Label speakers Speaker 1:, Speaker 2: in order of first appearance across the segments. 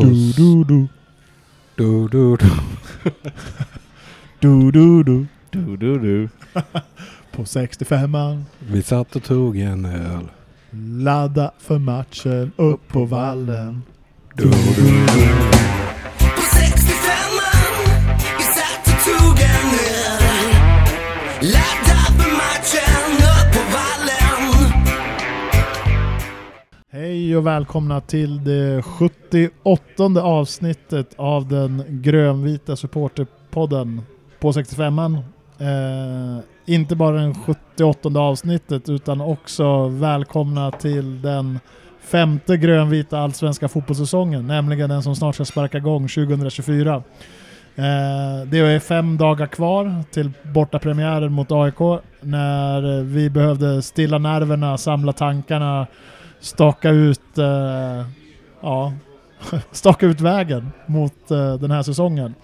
Speaker 1: På
Speaker 2: Du, du, du.
Speaker 1: du, du, du.
Speaker 2: Du, du, du.
Speaker 3: Du, du, du.
Speaker 2: På 65an.
Speaker 1: Vi satt och tog en öl.
Speaker 2: Ladda för matchen. Upp på vallen.
Speaker 1: Du, du, du.
Speaker 2: Hej och välkomna till det 78 avsnittet av den grönvita supporterpodden på 65an. Eh, inte bara den 78 avsnittet utan också välkomna till den femte grönvita allsvenska fotbollssäsongen, nämligen den som snart ska sparka igång 2024. Eh, det är fem dagar kvar till bortapremiären mot AIK när vi behövde stilla nerverna, samla tankarna, staka ut, eh, ja, staka ut vägen mot eh, den här säsongen.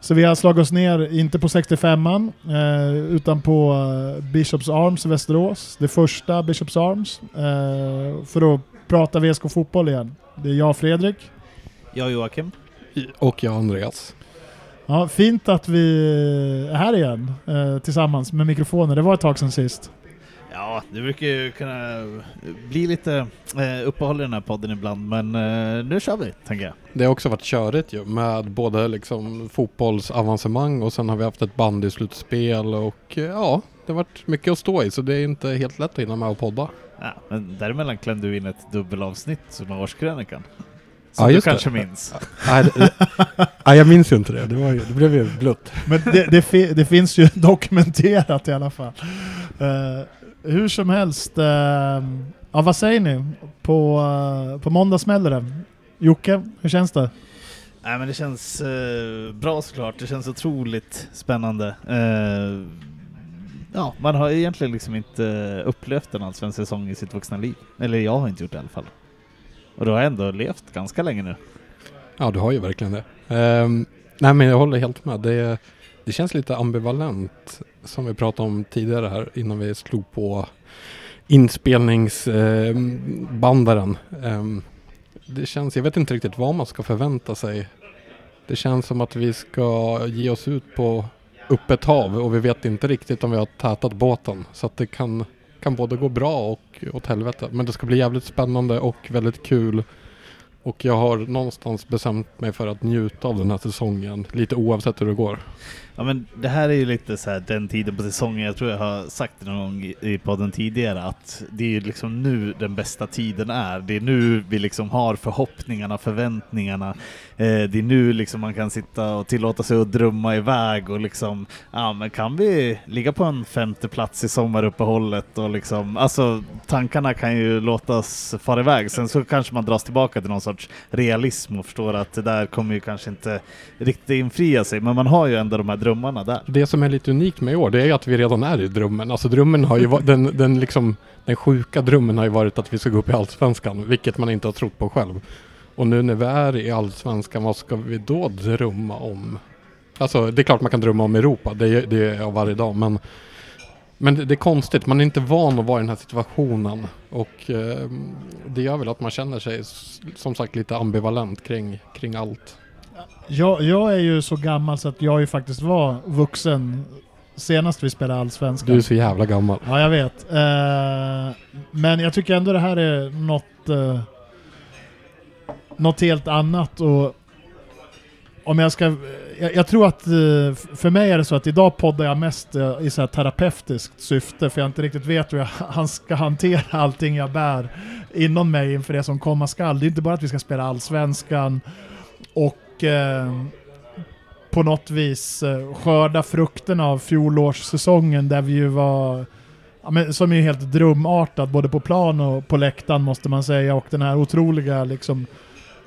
Speaker 2: Så vi har slagit oss ner, inte på 65an, eh, utan på eh, Bishops Arms i Västerås. Det första Bishops Arms. Eh, för att prata VSK Fotboll igen. Det är jag Fredrik.
Speaker 3: Jag Joakim.
Speaker 1: Och jag Andreas.
Speaker 2: Ja, fint att vi är här igen eh, tillsammans med mikrofoner. Det var ett tag sedan sist.
Speaker 3: Ja, det brukar ju kunna bli lite eh, uppehåll i den här podden ibland, men eh, nu kör vi, tänker jag.
Speaker 1: Det har också varit körigt ju med både liksom fotbollsavancemang och sen har vi haft ett bandyslutspel och eh, ja, det har varit mycket att stå i så det är inte helt lätt att hinna med och podda.
Speaker 3: Ja, men däremellan klämde du in ett dubbelavsnitt som årskrönikan. Som
Speaker 1: Ja,
Speaker 3: du
Speaker 1: just det.
Speaker 3: kanske minns.
Speaker 1: Nej, det- nej, jag minns ju inte det. Det, var ju, det blev ju blött.
Speaker 2: Men det, det, fi- det finns ju dokumenterat i alla fall. Eh, hur som helst, uh, ja, vad säger ni? På, uh, på måndag smäller det. Jocke, hur känns det?
Speaker 3: Nej, men det känns eh, bra såklart. Det känns otroligt spännande. Eh, ja, man har egentligen liksom inte upplevt en allsvensk säsong i sitt vuxna liv. Eller jag har inte gjort det i alla fall. Och då har jag ändå levt ganska länge nu.
Speaker 1: Ja, du har ju verkligen det. Ehm, nej, men jag håller helt med. Det, det känns lite ambivalent som vi pratade om tidigare här innan vi slog på inspelningsbandaren. Ehm, det känns, jag vet inte riktigt vad man ska förvänta sig. Det känns som att vi ska ge oss ut på öppet hav och vi vet inte riktigt om vi har tätat båten. Så att det kan, kan både gå bra och åt helvete. Men det ska bli jävligt spännande och väldigt kul. Och jag har någonstans bestämt mig för att njuta av den här säsongen, lite oavsett hur det går.
Speaker 3: Ja men det här är ju lite så här den tiden på säsongen, jag tror jag har sagt det någon gång i- podden tidigare, att det är ju liksom nu den bästa tiden är. Det är nu vi liksom har förhoppningarna, förväntningarna. Eh, det är nu liksom man kan sitta och tillåta sig att drömma iväg och liksom, ja men kan vi ligga på en femte plats i sommaruppehållet och liksom, alltså tankarna kan ju låtas fara iväg. Sen så kanske man dras tillbaka till någon sorts realism och förstår att det där kommer ju kanske inte riktigt infria sig, men man har ju ändå de här drömmarna där.
Speaker 1: Det som är lite unikt med i år, det är ju att vi redan är i drömmen. Alltså drömmen har ju varit, den, den liksom, den sjuka drömmen har ju varit att vi ska gå upp i Allsvenskan, vilket man inte har trott på själv. Och nu när vi är i Allsvenskan, vad ska vi då drömma om? Alltså det är klart man kan drömma om Europa, det, det är jag varje dag, men men det, det är konstigt, man är inte van att vara i den här situationen och eh, det gör väl att man känner sig som sagt lite ambivalent kring, kring allt.
Speaker 2: Jag, jag är ju så gammal så att jag ju faktiskt var vuxen senast vi spelade Allsvenskan.
Speaker 1: Du är så jävla gammal.
Speaker 2: Ja, jag vet. Eh, men jag tycker ändå det här är något, eh, något helt annat. Och om jag ska... Jag, jag tror att eh, för mig är det så att idag poddar jag mest eh, i så här terapeutiskt syfte, för jag inte riktigt vet hur jag han ska hantera allting jag bär inom mig inför det som komma skall. Det är inte bara att vi ska spela Allsvenskan och eh, på något vis eh, skörda frukterna av fjolårssäsongen där vi ju var Ja, men som är ju helt drömartad både på plan och på läktaren måste man säga och den här otroliga liksom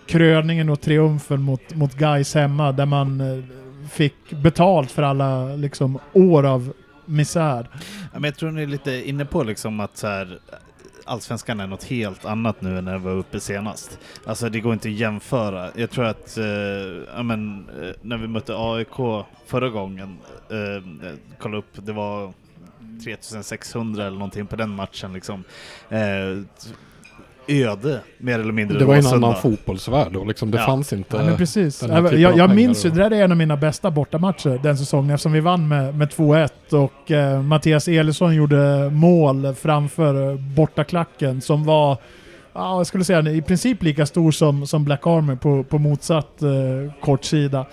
Speaker 2: kröningen och triumfen mot, mot Gais hemma där man eh, fick betalt för alla liksom år av misär.
Speaker 3: Ja, men jag tror ni är lite inne på liksom att så här, Allsvenskan är något helt annat nu än när jag var uppe senast. Alltså det går inte att jämföra. Jag tror att eh, ja, men, eh, när vi mötte AIK förra gången, eh, eh, kolla upp, det var 3600 eller någonting på den matchen liksom. Eh, öde mer eller mindre.
Speaker 1: Det var en annan fotbollsvärld och liksom, det
Speaker 3: Ja.
Speaker 1: fanns inte...
Speaker 2: Ja, men precis. Jag, jag, minns ju, det där är en av mina bästa bortamatcher den säsongen eftersom vi vann med, med 2-1 och eh, Mattias Elisson gjorde mål framför bortaklacken som var, ja, jag skulle säga i princip lika stor som, som Black Army på, på motsatt eh, kortsida.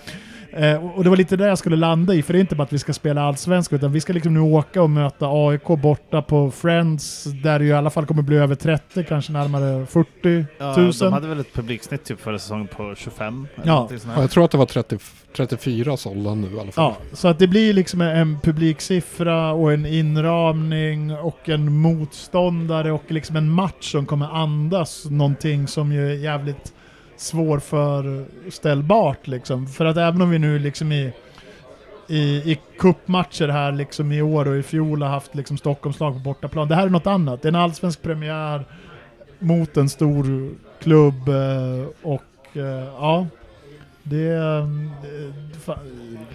Speaker 2: Eh, och och det var lite där jag skulle landa i, för det är inte bara att vi ska spela allsvenska utan vi ska liksom nu åka och möta AIK borta på Friends där det ju i alla fall kommer bli över 30, kanske närmare 40
Speaker 3: Ja,
Speaker 2: 000.
Speaker 3: de hade väl ett publiksnitt typ förra säsongen på 25? eller
Speaker 2: Ja.
Speaker 1: Ja, jag tror att det var 30, 34 sålda nu i alla fall.
Speaker 2: Ja, så att det blir liksom en publiksiffra och en inramning och en motståndare och liksom en match som kommer andas någonting som ju är jävligt svårförställbart liksom. För att även om vi nu liksom i i, i kuppmatcher här liksom i år och i fjol har haft liksom Stockholmslag på bortaplan. Det här är något annat. Det är en allsvensk premiär mot en stor klubb eh, och eh, ja, det, eh,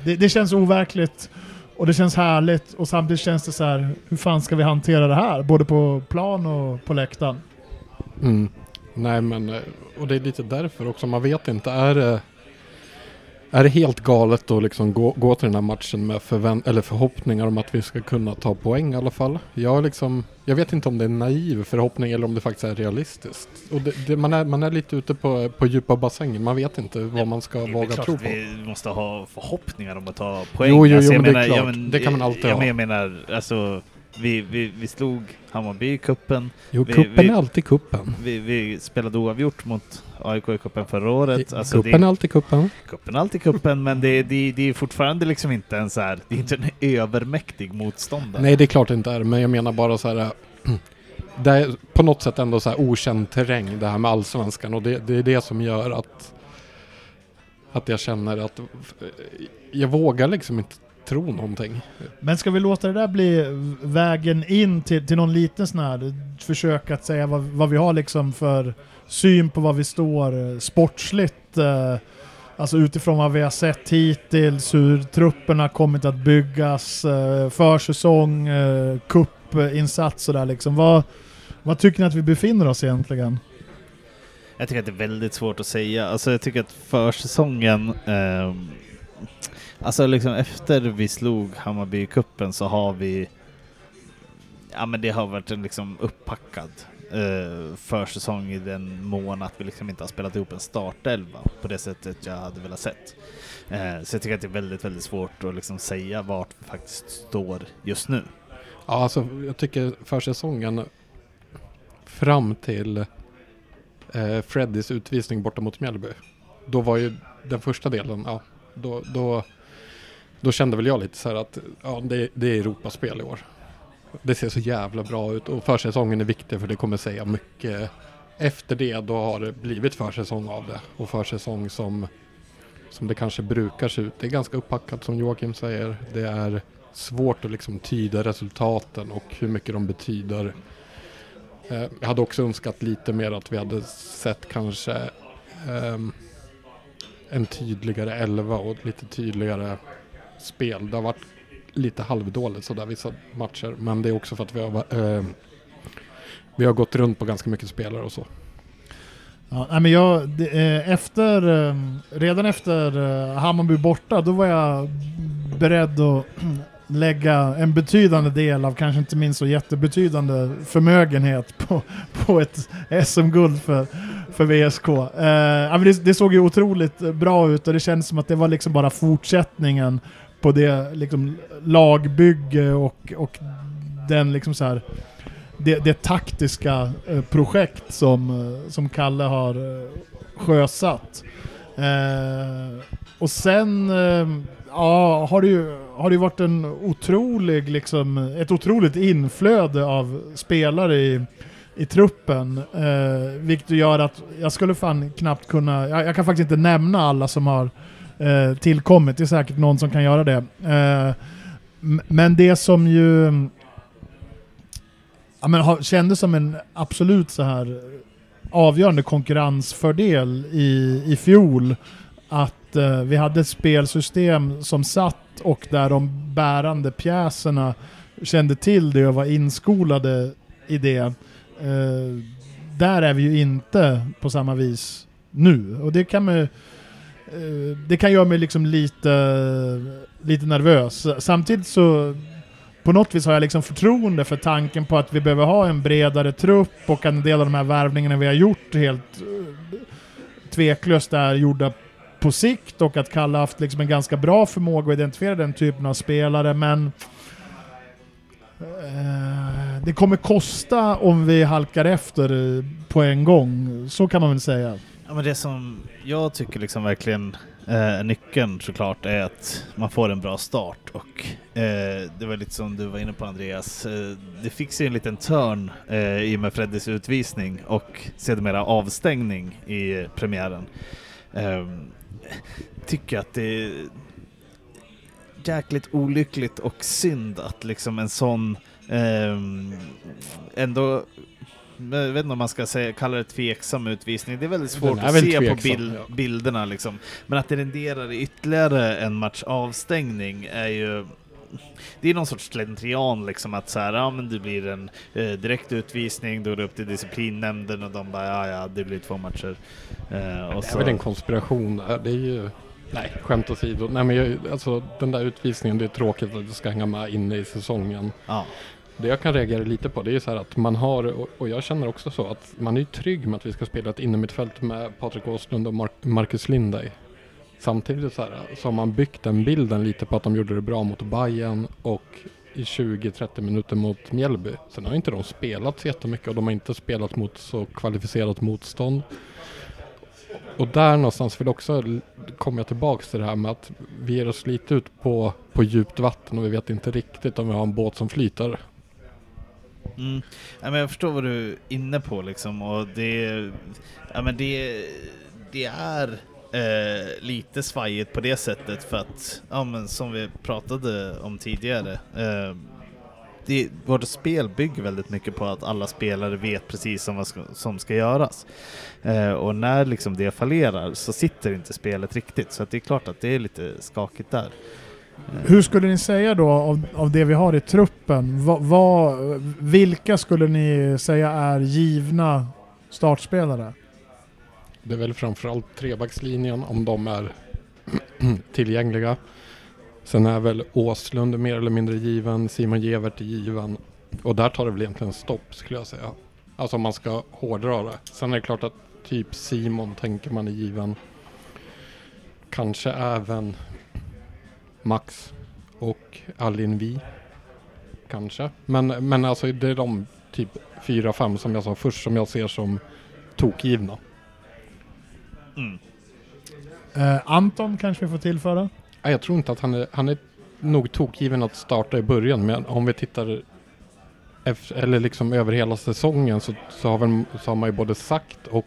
Speaker 2: det, det känns overkligt och det känns härligt och samtidigt känns det så här, hur fan ska vi hantera det här? Både på plan och på läktaren.
Speaker 1: Mm. Nej men, eh, och det är lite därför också, man vet inte, är det är det helt galet att liksom gå, gå till den här matchen med förvänt- eller förhoppningar om att vi ska kunna ta poäng i alla fall? Jag, liksom, jag vet inte om det är en naiv förhoppning eller om det faktiskt är realistiskt. Och det, det, man, är, man är lite ute på, på djupa bassängen, man vet inte vad man ska
Speaker 3: Det är väl
Speaker 1: våga
Speaker 3: klart
Speaker 1: tro på.
Speaker 3: vi måste ha förhoppningar om att ta poäng.
Speaker 1: Jo, jo,
Speaker 3: Alltså,
Speaker 1: jo,
Speaker 3: jag
Speaker 1: men det är klart.
Speaker 3: ja, men-
Speaker 1: Det kan man alltid
Speaker 3: ja,
Speaker 1: ha.
Speaker 3: men Jag menar, alltså, vi, vi, vi slog Hammarby i kuppen.
Speaker 1: Jo,
Speaker 3: vi-
Speaker 1: kuppen
Speaker 3: vi-
Speaker 1: är alltid kuppen.
Speaker 3: Vi, vi spelade oavgjort mot AIK i kuppen förra året. Alltså,
Speaker 1: kuppen är alltid kuppen.
Speaker 3: kuppen är alltid kuppen, men det, det, det är fortfarande liksom inte en så här, det är inte en övermäktig motståndare.
Speaker 1: Nej, det är klart det inte är, men jag menar bara så här. äh, Det är på något sätt ändå så här okänd terräng det här med allsvenskan och det, det är det som gör att att jag känner att jag vågar liksom inte tro någonting.
Speaker 2: Men ska vi låta det där bli vägen in till, till någon liten sån här försök att säga vad, vad vi har liksom för syn på vad vi står eh, sportsligt. Eh, alltså utifrån vad vi har sett hittills, hur trupperna har kommit att byggas, eh, försäsong, eh, cupinsats och där liksom. Vad, vad tycker ni att vi befinner oss egentligen?
Speaker 3: Jag tycker att det är väldigt svårt att säga. Alltså jag tycker att försäsongen, ehm, alltså liksom efter vi slog Hammarby i kuppen så har vi, ja men det har varit en liksom upppackad eh, försäsong i den mån att vi liksom inte har spelat ihop en startelva på det sättet jag hade velat sett. Eh, så jag tycker att det är väldigt, väldigt svårt att liksom säga vart vi faktiskt står just nu.
Speaker 1: Ja, alltså jag tycker försäsongen fram till eh, Freddys utvisning borta mot Mjällby. Då var ju den första delen, ja, då, då, då kände väl jag lite så här att ja, det, det är Europaspel i år. Det ser så jävla bra ut och försäsongen är viktig för det kommer säga mycket. Efter det då har det blivit försäsong av det och försäsong som, som det kanske brukar se ut. Det är ganska uppackat som Joakim säger. Det är svårt att liksom tyda resultaten och hur mycket de betyder. Eh, jag hade också önskat lite mer att vi hade sett kanske ehm, en tydligare elva och lite tydligare spel. Det har varit lite halvdåligt sådär vissa matcher. Men det är också för att vi har, eh, vi har gått runt på ganska mycket spelare och så.
Speaker 2: Ja, men jag, det, eh, efter, eh, redan efter eh, Hammarby borta, då var jag beredd att lägga en betydande del av, kanske inte minst så jättebetydande förmögenhet på, på ett SM-guld för, för VSK. Eh, det, det såg ju otroligt bra ut och det kändes som att det var liksom bara fortsättningen på det liksom, lagbygge och, och den liksom så här det, det taktiska eh, projekt som, eh, som Kalle har eh, sjösatt. Eh, och sen eh, ja, har det ju har det varit en otrolig, liksom, ett otroligt inflöde av spelare i, i truppen. Eh, vilket gör att jag skulle fan knappt kunna, jag, jag kan faktiskt inte nämna alla som har eh, tillkommit. Det är säkert någon som kan göra det. Eh, men det som ju ja, men har, kändes som en absolut så här avgörande konkurrensfördel i, i fjol. Att eh, vi hade ett spelsystem som satt och där de bärande pjäserna kände till det och var inskolade i det. Eh, där är vi ju inte på samma vis nu. Och det kan man ju- Eh, det kan göra mig liksom lite, lite nervös. Samtidigt så på något vis har jag liksom förtroende för tanken på att vi behöver ha en bredare trupp och att en del av de här värvningarna vi har gjort helt eh, tveklöst är gjorda på sikt och att Kalle haft liksom en ganska bra förmåga att identifiera den typen av spelare men eh, det kommer kosta om vi halkar efter på en gång. Så kan man väl säga.
Speaker 3: Ja, men det som jag tycker liksom verkligen eh, är nyckeln såklart är att man får en bra start och eh, det var lite som du var inne på Andreas, eh, det fick sig en liten törn eh, i och med Freddys utvisning och sedermera avstängning i premiären. Eh, tycker att det är jäkligt olyckligt och synd att liksom en sån ehm, ändå jag vet inte om man ska säga, kalla det tveksam utvisning. Det är väldigt svårt
Speaker 1: är
Speaker 3: att se på
Speaker 1: tveksam,
Speaker 3: bild,
Speaker 1: ja.
Speaker 3: bilderna liksom. Men att det renderar i ytterligare en match avstängning är ju det är någon sorts slentrian liksom att så här, ja men det blir en eh, direkt utvisning, då är det upp till disciplinnämnden och de bara ja ja, det blir två matcher. Eh, och
Speaker 1: Det är
Speaker 3: så,
Speaker 1: väl en konspiration. där. Det är ju... Nej, skämt åsido. Nej men jag, alltså den där utvisningen, det är tråkigt att det ska hänga med inne i säsongen.
Speaker 3: ja,
Speaker 1: det jag kan reagera lite på det är ju så här att man har, och- jag känner också så att man är ju trygg med att vi ska spela ett innermittfält med Patrik Åslund och Mar- Marcus Lindey. Samtidigt så, här, så har man byggt den bilden lite på att de gjorde det bra mot Bayern och i 20-30 minuter mot Mjällby. Sen har inte de spelat så jättemycket och de har inte spelat mot så kvalificerat motstånd. Och där någonstans vill också komma kommer jag tillbaks till det här med att vi ger oss lite ut på, på djupt vatten och vi vet inte riktigt om vi har en båt som flyter.
Speaker 3: Mm. Ja, men jag förstår vad du är inne på liksom och det, ja, men det, det är eh, lite svajigt på det sättet för att, ja, men som vi pratade om tidigare, eh, det, vårt spel bygger väldigt mycket på att alla spelare vet precis som vad ska, som ska göras. Eh, och när liksom det fallerar så sitter inte spelet riktigt så att det är klart att det är lite skakigt där.
Speaker 2: Hur skulle ni säga då av, av det vi har i truppen? va, va, vilka skulle ni säga är givna startspelare?
Speaker 1: Det är väl framförallt trebackslinjen om de är tillgängliga. Sen är väl Åslund mer eller mindre given, Simon Gevert är given. Och där tar det väl egentligen stopp skulle jag säga. Alltså om man ska hårdra det. Sen är det klart att typ Simon tänker man är given. Kanske även Max och Alin Vi. Kanske. Men, men alltså det är de typ fyra, fem som jag sa först som jag ser som tokgivna.
Speaker 3: Mm.
Speaker 2: Eh, Anton kanske vi får tillföra?
Speaker 1: Nej, jag tror inte att han är, han är nog tokgiven att starta i början, men om vi tittar efter, eller liksom över hela säsongen så, så, har väl, så har man ju både sagt och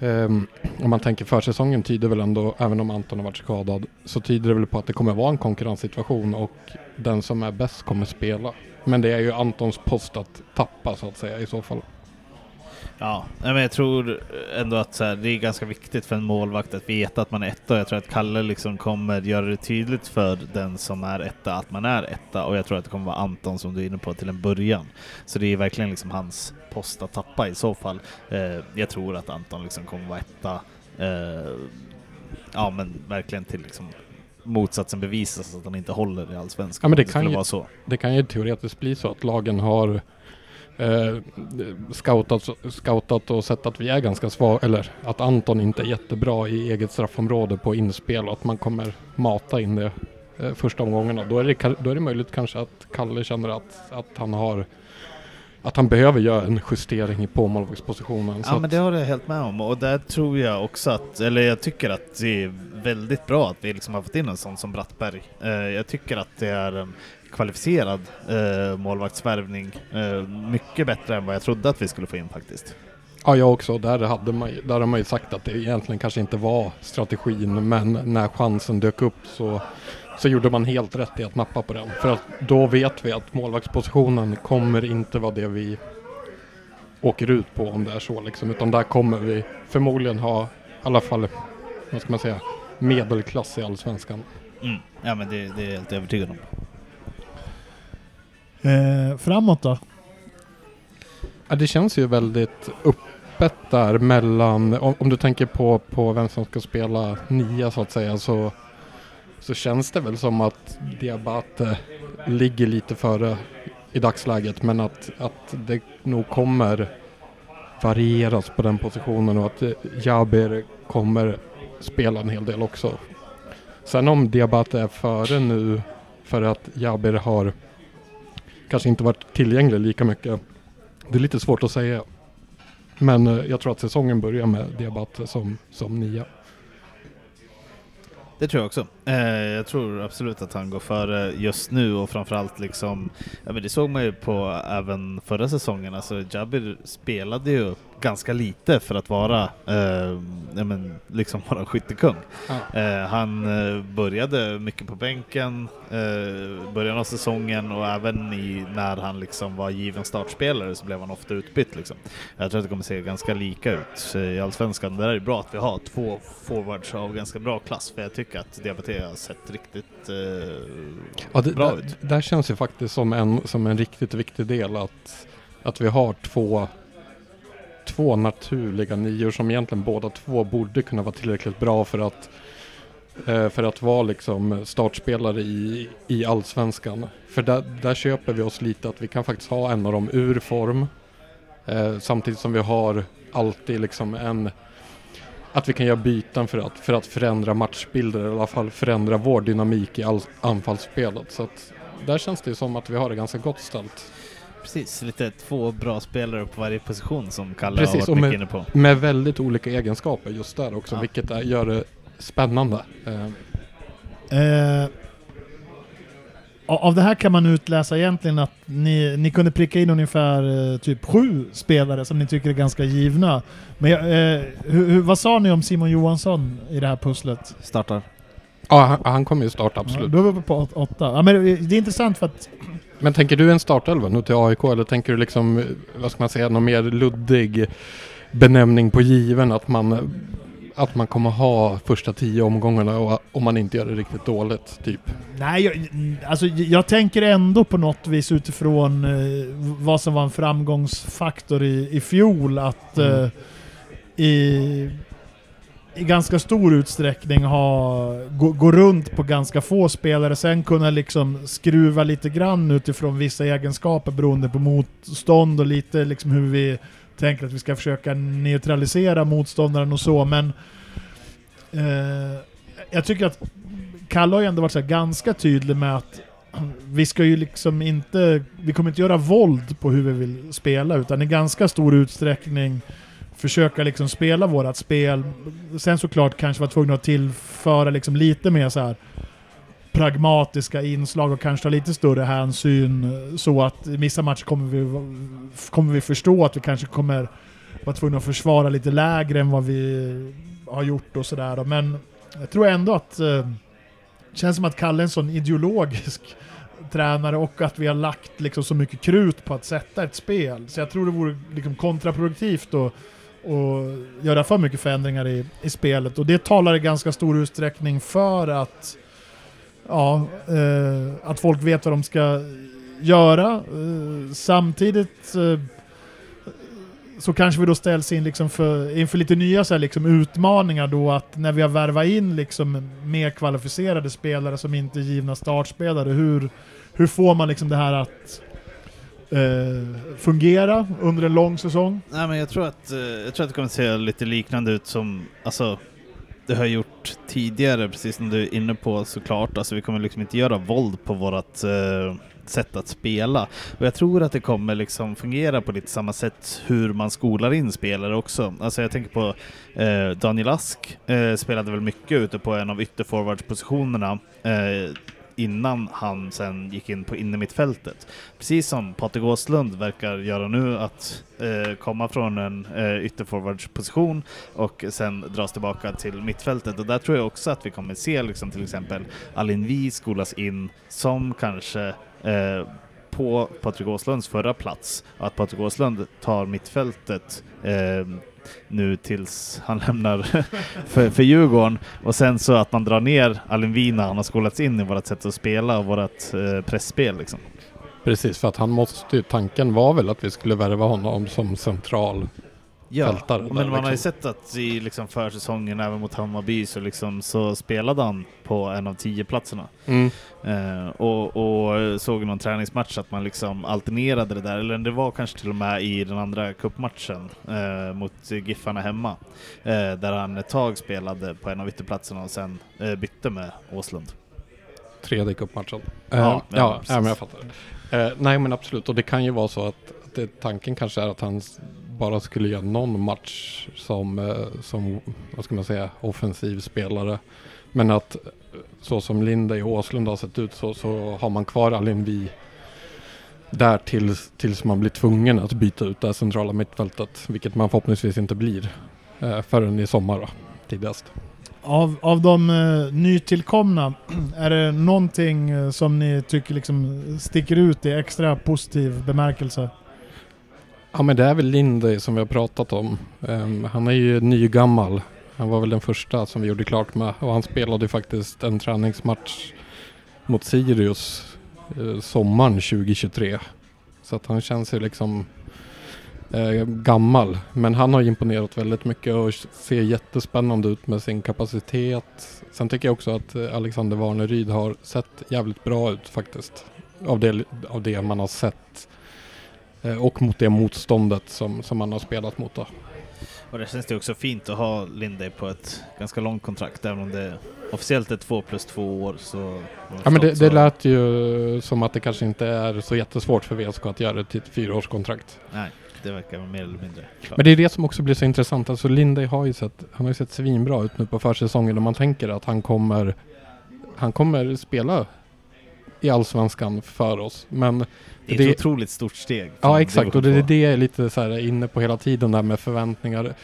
Speaker 1: ehm, om man tänker försäsongen tyder väl ändå, även om Anton har varit skadad, så tyder det väl på att det kommer vara en konkurrenssituation och den som är bäst kommer spela. Men det är ju Antons post att tappa så att säga i så fall.
Speaker 3: Ja, men jag tror ändå att så här, det är ganska viktigt för en målvakt att veta att man är etta. Jag tror att Kalle liksom kommer göra det tydligt för den som är etta att man är etta och jag tror att det kommer vara Anton som du är inne på till en början. Så det är verkligen liksom hans post att tappa i så fall. Eh, jag tror att Anton liksom kommer vara etta. Eh, ja, men verkligen till liksom motsatsen bevisas att han inte håller i Allsvenskan.
Speaker 1: Ja, men det
Speaker 3: om
Speaker 1: kan ju-
Speaker 3: vara så.
Speaker 1: Det kan ju teoretiskt bli så att lagen har eh, scoutat, scoutat och sett att vi är ganska svaga, eller att Anton inte är jättebra i eget straffområde på inspel och att man kommer mata in det eh, första omgångarna. Då är, det, då är det möjligt kanske att Kalle känner att, att han har att han behöver göra en justering i påmålvaktspositionen. så
Speaker 3: Ja men det håller jag helt med om och där tror jag också att, eller jag tycker att det är väldigt bra att vi liksom har fått in en sån som Brattberg. Eh, jag tycker att det är en kvalificerad eh, målvaktsvärvning. Eh, mycket bättre än vad jag trodde att vi skulle få in faktiskt.
Speaker 1: Ja, jag också. Där, hade man, där har man ju sagt att det egentligen kanske inte var strategin, men när chansen dök upp så, så gjorde man helt rätt i att nappa på den. För att då vet vi att målvaktspositionen kommer inte vara det vi åker ut på om det är så liksom, utan där kommer vi förmodligen ha, i alla fall, vad ska man säga, medelklass i Allsvenskan.
Speaker 3: Mm. Ja men det, det är jag helt övertygad om.
Speaker 2: Eh, framåt då?
Speaker 1: Ja, det känns ju väldigt öppet där mellan, om, om du tänker på, på vem som ska spela nia så att säga, så, så känns det väl som att Diabate ligger lite före i dagsläget, men att, att det nog kommer varieras på den positionen och att Jaber Jabir kommer spela en hel del också. Sen om Diabate är före nu för att Jabir har kanske inte varit tillgänglig lika mycket. Det är lite svårt att säga. Men eh, jag tror att säsongen börjar med Diabate som, som nia.
Speaker 3: Det tror jag också. Eh, jag tror absolut att han går före just nu och framförallt liksom, ja men det såg man ju på även förra säsongen, alltså Jabir spelade ju ganska lite för att vara, eh, men liksom vara skyttekung.
Speaker 1: Ja.
Speaker 3: Eh, han eh, började mycket på bänken eh, början av säsongen och även i, när han liksom var given startspelare så blev han ofta utbytt. Liksom. Jag tror att det kommer se ganska lika ut i Allsvenskan. Det är bra att vi har två forwards av ganska bra klass för jag tycker att Diabaté har sett riktigt eh,
Speaker 1: Ja, det,
Speaker 3: bra
Speaker 1: där,
Speaker 3: ut.
Speaker 1: där känns ju faktiskt som en, som en riktigt viktig del att, att vi har två, två naturliga nior som egentligen båda två borde kunna vara tillräckligt bra för att, eh, för att vara liksom startspelare i, i allsvenskan. För där, där köper vi oss lite att vi kan faktiskt ha en av dem ur form eh, samtidigt som vi har alltid liksom en att vi kan göra byten för att, för att förändra matchbilder, eller i alla fall förändra vår dynamik i all, anfallsspelet. Så att där känns det som att vi har det ganska gott ställt.
Speaker 3: Precis, lite två bra spelare på varje position som Kalle
Speaker 1: Precis,
Speaker 3: har
Speaker 1: och
Speaker 3: varit
Speaker 1: med-
Speaker 3: mycket inne på.
Speaker 1: Med väldigt olika egenskaper just där också,
Speaker 3: Ja.
Speaker 1: vilket är, gör det spännande. Eh,
Speaker 2: av det här kan man utläsa egentligen att ni, ni kunde pricka in ungefär eh, typ sju spelare som ni tycker är ganska givna. Men eh, hur, hur, vad sa ni om Simon Johansson i det här pusslet?
Speaker 3: Startar.
Speaker 1: ja, han, han kommer ju starta
Speaker 2: Ja,
Speaker 1: absolut.
Speaker 2: då är vi på åt- åtta. Ja, men det det är intressant för att
Speaker 1: Men tänker du en startelva nu till AIK eller tänker du liksom, vad ska man säga, någon mer luddig benämning på given att man att man kommer ha första tio omgångarna och om man inte gör det riktigt dåligt, typ.
Speaker 2: Nej, jag, alltså, jag tänker ändå på något vis utifrån eh, vad som var en framgångsfaktor i, i fjol att
Speaker 1: Mm.
Speaker 2: eh, i, i ganska stor utsträckning ha, gå, gå runt på ganska få spelare, sen kunna liksom skruva lite grann utifrån vissa egenskaper beroende på motstånd och lite liksom hur vi tänker att vi ska försöka neutralisera motståndaren och så, men eh, jag tycker att Kalle har ju ändå varit så här ganska tydlig med att vi ska ju liksom inte, vi kommer inte göra våld på hur vi vill spela, utan i ganska stor utsträckning försöka liksom spela vårat spel. Sen såklart kanske vara tvungna att tillföra liksom lite mer så här pragmatiska inslag och kanske ta lite större hänsyn så att i vissa matcher kommer vi, kommer vi förstå att vi kanske kommer vara tvungna att försvara lite lägre än vad vi har gjort och sådär. Men jag tror ändå att det känns som att Kalle är en sån ideologisk tränare och att vi har lagt liksom så mycket krut på att sätta ett spel. Så jag tror det vore liksom kontraproduktivt att och göra för mycket förändringar i, i spelet. Och det talar i ganska stor utsträckning för att ja, eh, att folk vet vad de ska göra. Eh, samtidigt eh, så kanske vi då ställs in liksom för, inför lite nya så här liksom utmaningar då att när vi har värvat in liksom mer kvalificerade spelare som inte är givna startspelare, hur, hur får man liksom det här att eh, fungera under en lång säsong?
Speaker 3: Nej men jag tror att, eh, jag tror att det kommer att se lite liknande ut som, alltså det har gjort tidigare, precis som du är inne på såklart. Alltså vi kommer liksom inte göra våld på vårt eh, sätt att spela. Och jag tror att det kommer liksom fungera på lite samma sätt hur man skolar in spelare också. Alltså jag tänker på eh, Daniel Ask eh, spelade väl mycket ute på en av ytterforwardspositionerna eh, innan han sen gick in på innermittfältet. Precis som Patrik Åslund verkar göra nu, att eh, komma från en eh, ytterforwardsposition och sen dras tillbaka till mittfältet. Och där tror jag också att vi kommer se liksom, till exempel Alin Vi skolas in som kanske eh, på Patrik Åslunds förra plats. Att Patrik Åslund tar mittfältet eh, nu tills han lämnar för, för Djurgården. Och sen så att man drar ner Alin han har skolats in i vårt sätt att spela och vårt eh, pressspel liksom.
Speaker 1: Precis, för att han måste ju, tanken var väl att vi skulle värva honom som central.
Speaker 3: Ja,
Speaker 1: fältare där,
Speaker 3: men man har ju
Speaker 1: liksom.
Speaker 3: sett att i liksom försäsongen även mot Hammarby så, liksom, så spelade han på en av tio platserna. Eh, och, och såg någon träningsmatch att man liksom alternerade det där, eller det var kanske till och med i den andra cupmatchen eh, mot Giffarna hemma. Eh, där han ett tag spelade på en av ytterplatserna och sen eh, bytte med Åslund.
Speaker 1: Tredje cupmatchen.
Speaker 3: Ja,
Speaker 1: Eh,
Speaker 3: ja,
Speaker 1: ja, ja, men jag fattar. Eh, nej men absolut, och det kan ju vara så att, att det, tanken kanske är att han bara skulle göra någon match som, eh, som, vad ska man säga, offensiv spelare. Men att eh, så som Linda i Åslund har sett ut så, så har man kvar Alinvi där tills, tills man blir tvungen att byta ut det här centrala mittfältet. Vilket man förhoppningsvis inte blir eh, förrän i sommar då, tidigast.
Speaker 2: Av, av de eh, nytillkomna, är det någonting eh, som ni tycker liksom sticker ut i extra positiv bemärkelse?
Speaker 1: Ja men det är väl Lindy som vi har pratat om. Um, han är ju nygammal. Han var väl den första som vi gjorde klart med och han spelade faktiskt en träningsmatch mot Sirius eh, sommaren 2023. Så att han känns ju liksom eh, gammal. Men han har imponerat väldigt mycket och ser jättespännande ut med sin kapacitet. Sen tycker jag också att eh, Alexander Warneryd har sett jävligt bra ut faktiskt. Av det, av det man har sett. Eh, Och mot det motståndet som, som man har spelat mot då.
Speaker 3: Och det känns det också fint att ha Linde på ett ganska långt kontrakt, även om det officiellt är två plus två år. Så
Speaker 1: Ja men det,
Speaker 3: så-
Speaker 1: det lät ju som att det kanske inte är så jättesvårt för VSK att göra det till ett fyraårskontrakt.
Speaker 3: Nej, det verkar mer eller mindre klart.
Speaker 1: Men det är det som också blir så intressant. Alltså Linde har ju sett, han har ju sett svinbra ut nu på försäsongen och man tänker att han kommer, han kommer spela i Allsvenskan för oss. Men
Speaker 3: det är ett
Speaker 1: det-
Speaker 3: otroligt stort steg.
Speaker 1: Ja exakt och det är det jag är lite så här inne på hela tiden där med förväntningar.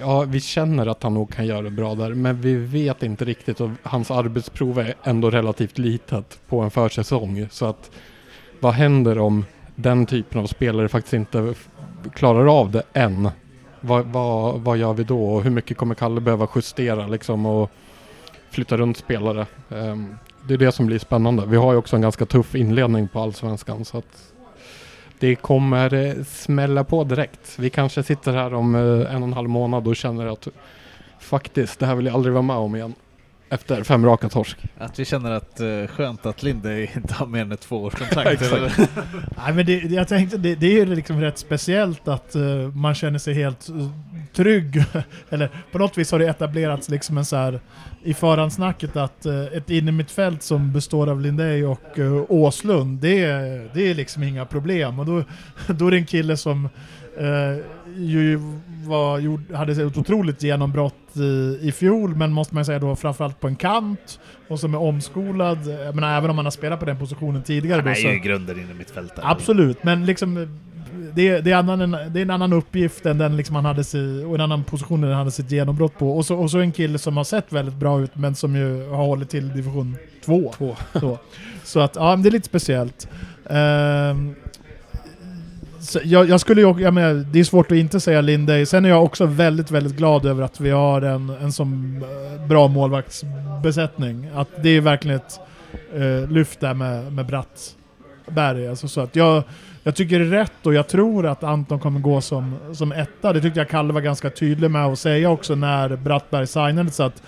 Speaker 1: Ja vi känner att han nog kan göra det bra där men vi vet inte riktigt och hans arbetsprov är ändå relativt litet på en försäsong. Så att vad händer om den typen av spelare faktiskt inte klarar av det än? Vad, vad, vad gör vi då och hur mycket kommer Kalle behöva justera liksom och flytta runt spelare? Ehm, det är det som blir spännande. Vi har ju också en ganska tuff inledning på Allsvenskan så att det kommer eh, smälla på direkt. Vi kanske sitter här om eh, en och en halv månad och känner att faktiskt, det här vill jag aldrig vara med om igen. Efter fem raka torsk.
Speaker 3: Att vi känner att uh, skönt att Linde inte har mer än ett tvåårskontrakt.
Speaker 2: Nej men det, jag tänkte, det, det är ju liksom rätt speciellt att eh, man känner sig helt trygg. Eller på något vis har det etablerats liksom en så här i förhandsnacket att uh, ett innermittfält som består av Lindey och uh, Åslund, det, är- det är liksom inga problem. Och då, då är det en kille som eh, ju var, gjord, hade ett otroligt genombrott i, i fjol, men måste man säga då framförallt på en kant, och som är omskolad. Jag menar, även om man har spelat på den positionen tidigare.
Speaker 3: Han
Speaker 2: då,
Speaker 3: är
Speaker 2: så,
Speaker 3: ju i grunden inne mitt fält.
Speaker 2: Absolut, men liksom eh, det, det, är annan, det är en annan uppgift än den liksom han hade si, och en annan position än han hade sitt genombrott på. Och så, och så en kille som har sett väldigt bra ut men som ju har hållit till division 2.
Speaker 1: Två.
Speaker 2: Så, så att, ja, det är lite speciellt. Så jag, jag skulle ju, jag menar, det är svårt att inte säga Lindey. Sen är jag också väldigt, väldigt glad över att vi har en, en sån eh, bra målvaktsbesättning. Att det är verkligen ett eh, lyft där med, med Brattberg. Alltså så att jag, jag tycker det är rätt och jag tror att Anton kommer gå som, som etta. Det tyckte jag Kalle var ganska tydlig med att säga också när Brattberg signades. Så att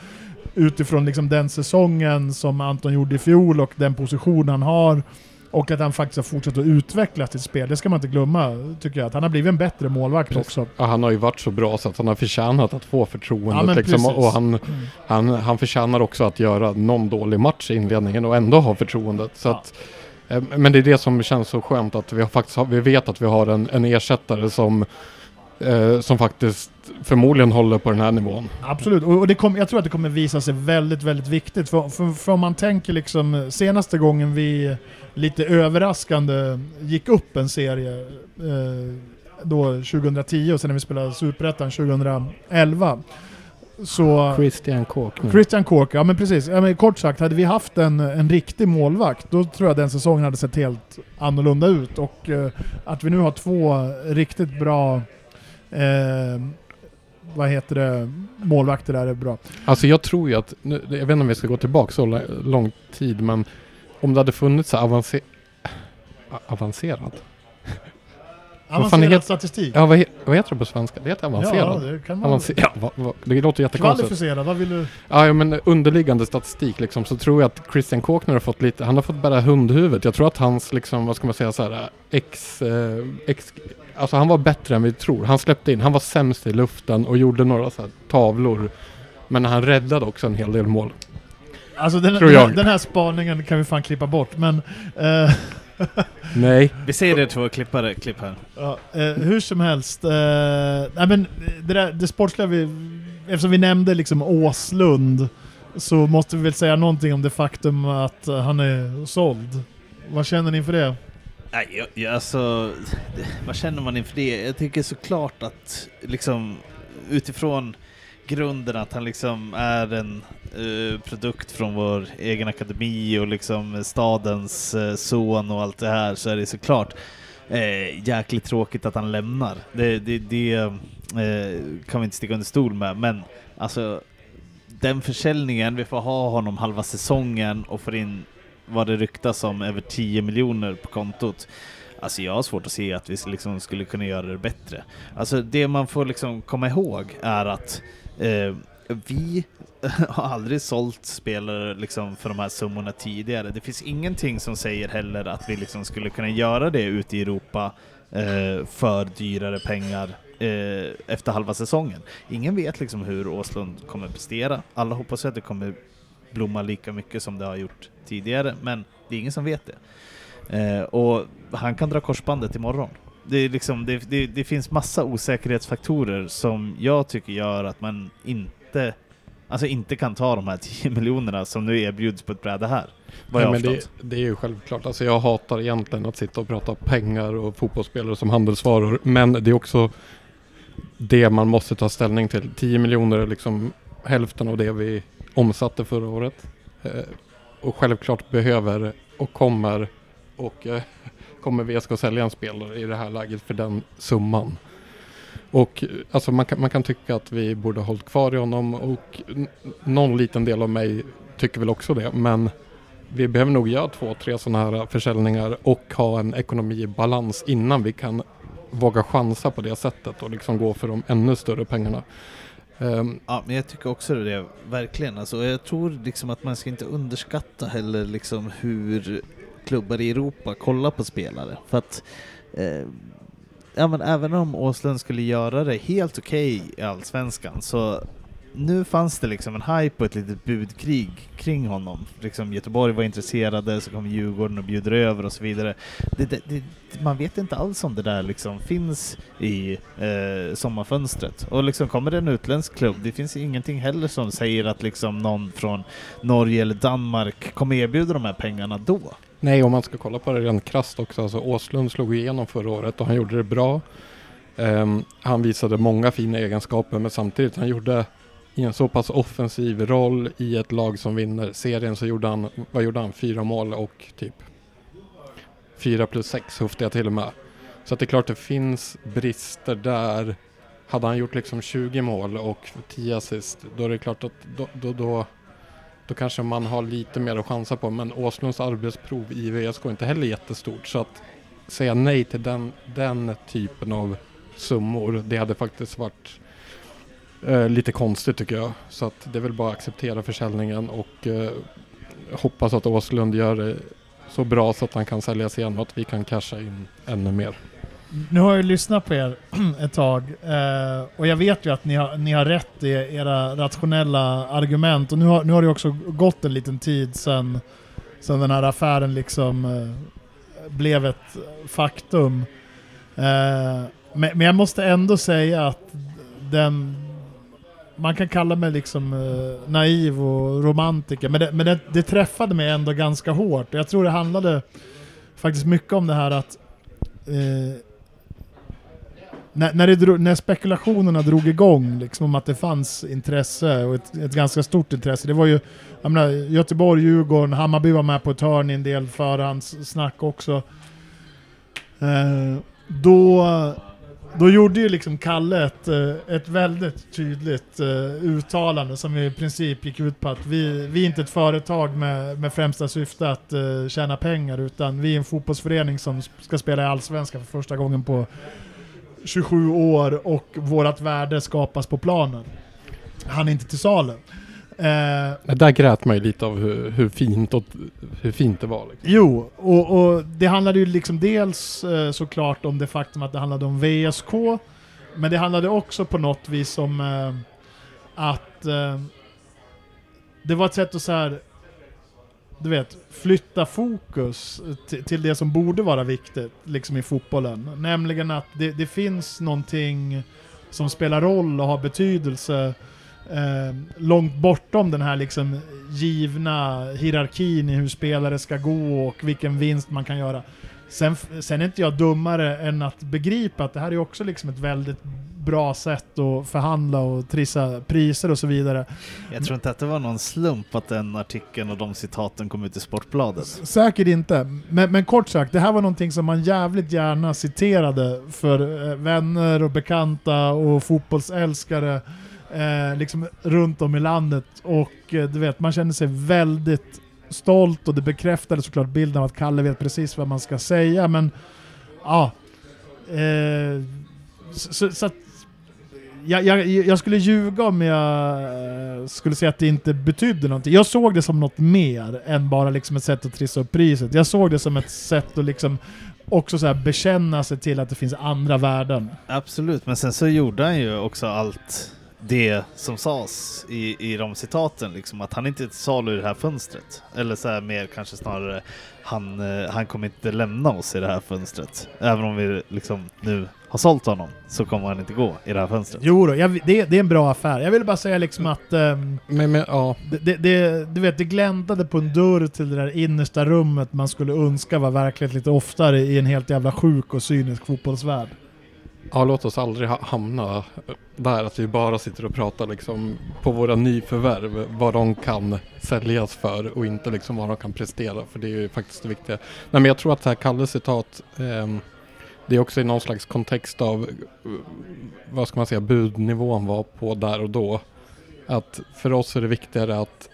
Speaker 2: utifrån liksom den säsongen som Anton gjorde i fjol och den position han har och att han faktiskt har fortsatt att utveckla sitt spel. Det ska man inte glömma, tycker jag. Att han har blivit en bättre målvakt
Speaker 1: Precis.
Speaker 2: också.
Speaker 1: Ja, han har ju varit så bra så att han har förtjänat att få förtroendet.
Speaker 2: Ja,
Speaker 1: liksom, och han,
Speaker 2: Mm.
Speaker 1: han, han förtjänar också att göra någon dålig match i inledningen och ändå ha förtroendet. Så
Speaker 2: Ja.
Speaker 1: att, Eh, men det är det som känns så skönt att vi, har faktiskt, vi vet att vi har en, en ersättare som, eh, som faktiskt förmodligen håller på den här nivån.
Speaker 2: Absolut, och och det kom, jag tror att det kommer visa sig väldigt, väldigt viktigt. För, för, för om man tänker liksom eh, senaste gången vi lite överraskande gick upp en serie, eh, då 2010 och sen när vi spelade Superettan 2011. Så...
Speaker 1: Christian Kåk nu.
Speaker 2: Christian Cork, ja men precis. Ja, men kort sagt, hade vi haft en, en riktig målvakt, då tror jag den säsongen hade sett helt annorlunda ut. Och eh, att vi nu har två riktigt bra, eh, vad heter det, målvakter där är bra.
Speaker 1: Alltså jag tror ju att, nu, jag vet inte om vi ska gå tillbaka så lång tid men om det hade funnits så avancerat avancerad. Heter-
Speaker 2: statistik.
Speaker 1: Ja, vad, he, vad heter det på svenska? Det heter
Speaker 2: Ja,
Speaker 1: avancerad.
Speaker 2: det kan man...
Speaker 1: Avancer- ja, vad, vad, det låter jättekonstigt.
Speaker 2: Kvalificerad, vad vill du?
Speaker 1: Ja, ja, men underliggande statistik liksom, så tror jag att Christian Kåkner har fått lite, han har fått bära hundhuvudet. Jag tror att hans, liksom, vad ska man säga, så här, ex, eh, ex, alltså han var bättre än vi tror. Han släppte in, han var sämst i luften och gjorde några så här, tavlor. Men han räddade också en hel del mål.
Speaker 2: Alltså den, den, den här spaningen kan vi fan klippa bort, men... eh,
Speaker 1: Nej,
Speaker 3: Vi säger det två klippare, klipp här.
Speaker 2: Ja, eh, hur som helst. Eh, nej men det, där, det sportsliga vi... Eftersom vi nämnde liksom Åslund så måste vi väl säga någonting om det faktum att eh, han är såld. Vad känner ni inför det?
Speaker 3: Nej, jag, jag, alltså, vad känner man inför det? Jag tycker såklart att liksom utifrån grunden att han liksom är en uh, produkt från vår egen akademi och liksom stadens uh, son och allt det här så är det såklart uh, jäkligt tråkigt att han lämnar. Det, det, det uh, kan vi inte sticka under stol med, men alltså den försäljningen, vi får ha honom halva säsongen och får in vad det ryktas om över 10 miljoner på kontot. Alltså jag har svårt att se att vi liksom skulle kunna göra det bättre. Alltså det man får liksom komma ihåg är att eh, vi har aldrig sålt spelare liksom för de här summorna tidigare. Det finns ingenting som säger heller att vi liksom skulle kunna göra det ute i Europa eh, för dyrare pengar eh, efter halva säsongen. Ingen vet liksom hur Åslund kommer prestera. Alla hoppas att det kommer blomma lika mycket som det har gjort tidigare, men det är ingen som vet det. Eh, och han kan dra korsbandet imorgon. Det, liksom, det, det, det finns massa osäkerhetsfaktorer som jag tycker gör att man inte Alltså inte kan ta de här 10 miljonerna som nu erbjuds på ett bräde här. Vad
Speaker 1: Nej, men det, det är ju självklart. Alltså jag hatar egentligen att sitta och prata pengar och fotbollsspelare som handelsvaror. Men det är också det man måste ta ställning till. 10 miljoner är liksom hälften av det vi omsatte förra året. Eh, och självklart behöver och kommer och eh, kommer VSK sälja en spelare i det här läget för den summan. Och alltså man kan, man kan tycka att vi borde ha hållit kvar i honom och någon liten del av mig tycker väl också det. Men vi behöver nog göra två, tre sådana här försäljningar och ha en ekonomi i balans innan vi kan våga chansa på det sättet och liksom gå för de ännu större pengarna. Um,
Speaker 3: Ja, men jag tycker också det, verkligen. Alltså, jag tror liksom att man ska inte underskatta heller liksom hur klubbar i Europa kolla på spelare. För att eh, ja, men även om Åslund skulle göra det helt okej i Allsvenskan så nu fanns det liksom en hype och ett litet budkrig kring honom. Liksom Göteborg var intresserade, så kom Djurgården och bjuder över och så vidare. Det, det, det, man vet inte alls om det där liksom finns i eh, sommarfönstret. Och liksom kommer det en utländsk klubb, det finns ingenting heller som säger att liksom någon från Norge eller Danmark kommer erbjuda de här pengarna då.
Speaker 1: Nej, om man ska kolla på det rent krasst också. Alltså Åslund slog igenom förra året och han gjorde det bra. Um, han visade många fina egenskaper men samtidigt han gjorde i en så pass offensiv roll i ett lag som vinner serien så gjorde han, vad gjorde han? Fyra mål och typ fyra plus sex höftade jag till och med. Så att det är klart det finns brister där. Hade han gjort liksom 20 mål och 10 assist då är det klart att då, då, då då kanske man har lite mer att chansa på. Men Åslunds arbetsprov i VSK är inte heller jättestort. Så att säga nej till den, den typen av summor, det hade faktiskt varit eh, lite konstigt tycker jag. Så att det är väl bara att acceptera försäljningen och eh, hoppas att Åslund gör det så bra så att han kan säljas igen och att vi kan casha in ännu mer.
Speaker 2: Nu har jag lyssnat på er ett tag eh, och jag vet ju att ni har, ni har rätt i era rationella argument och nu har, nu har det också gått en liten tid sedan, sedan den här affären liksom eh, blev ett faktum. Eh, men, men jag måste ändå säga att den man kan kalla mig liksom eh, naiv och romantiker, men, det, men det, det träffade mig ändå ganska hårt. Jag tror det handlade faktiskt mycket om det här att eh, när, när, det drog, när spekulationerna drog igång liksom, om att det fanns intresse, och ett, ett ganska stort intresse. Det var ju jag menar, Göteborg, Djurgården, Hammarby var med på ett hörn i en del förhandssnack också. Eh, då då gjorde ju liksom Kalle ett, eh, ett väldigt tydligt eh, uttalande som i princip gick ut på att vi, vi är inte ett företag med, med främsta syfte att eh, tjäna pengar utan vi är en fotbollsförening som ska spela i Allsvenskan för första gången på 27 år och vårt värde skapas på planen. Han är inte till salu. Eh,
Speaker 1: Där grät man ju lite av hur, hur, fint, och, hur fint det var. Liksom.
Speaker 2: Jo, och, och det handlade ju liksom dels eh, såklart om det faktum att det handlade om VSK, men det handlade också på något vis om eh, att eh, det var ett sätt att så här, du vet, flytta fokus till, det som borde vara viktigt liksom i fotbollen. Nämligen att det, det finns någonting som spelar roll och har betydelse eh, långt bortom den här liksom givna hierarkin i hur spelare ska gå och vilken vinst man kan göra. Sen, sen är inte jag dummare än att begripa att det här är också liksom ett väldigt bra sätt att förhandla och trissa priser och så vidare.
Speaker 3: Jag tror inte att det var någon slump att den artikeln och de citaten kom ut i Sportbladet.
Speaker 2: Säkert inte, men, men kort sagt, det här var någonting som man jävligt gärna citerade för eh, vänner och bekanta och fotbollsälskare eh, liksom runt om i landet. Och eh, du vet, man kände sig väldigt stolt och det bekräftade såklart bilden av att Kalle vet precis vad man ska säga, men ja. Eh, så, så att, jag, jag, jag skulle ljuga om jag eh, skulle säga att det inte betydde någonting. Jag såg det som något mer än bara liksom ett sätt att trissa upp priset. Jag såg det som ett sätt att liksom också så här bekänna sig till att det finns andra värden.
Speaker 3: Absolut, men sen så gjorde han ju också allt det som sades i, i de citaten, liksom att han inte är till salu i det här fönstret. Eller så här mer kanske snarare, han, eh, han kommer inte lämna oss i det här fönstret. Även om vi liksom nu har sålt honom så kommer han inte gå i det här fönstret.
Speaker 2: Jo då, jag, det, det är en bra affär. Jag vill bara säga liksom att ehm,
Speaker 1: Men, men ja,
Speaker 2: det, det, det, du vet, det gläntade på en dörr till det där innersta rummet man skulle önska var verkligt lite oftare i en helt jävla sjuk och cynisk fotbollsvärld
Speaker 1: ja, låt oss aldrig hamna där att vi bara sitter och pratar liksom på våra nyförvärv vad de kan säljas för och inte liksom vad de kan prestera för det är ju faktiskt det viktiga. Nej men jag tror att det här Kalles citat eh, det är också i någon slags kontext av eh, vad ska man säga budnivån var på där och då. Att för oss är det viktigare att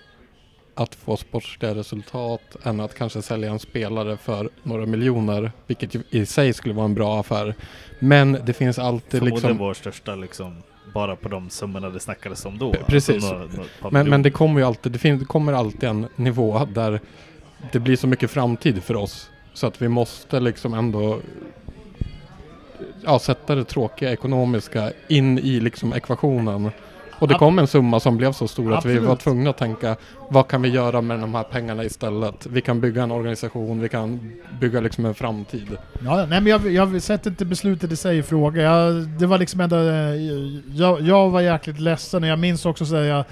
Speaker 1: att få sportsliga resultat än att kanske sälja en spelare för några miljoner, vilket i sig skulle vara en bra affär. Men det finns alltid
Speaker 3: Förmodligen
Speaker 1: liksom...
Speaker 3: vår största liksom, bara på de summorna det snackades om då.
Speaker 1: P- precis.
Speaker 3: några- några par
Speaker 1: Men, men det kommer ju alltid, det, fin- det kommer alltid en nivå där det blir så mycket framtid för oss. Så att vi måste liksom ändå ja, sätta det tråkiga ekonomiska in i liksom ekvationen. Och det kom en summa som blev så stor att vi
Speaker 2: Absolut.
Speaker 1: var tvungna att tänka vad kan vi göra med de här pengarna istället? Vi kan bygga en organisation, vi kan bygga liksom en framtid.
Speaker 2: Ja, nej men jag, jag sätter inte beslutet i sig i fråga. Jag, det var liksom ändå, eh, jag, jag var jäkligt ledsen och jag minns också så här, jag,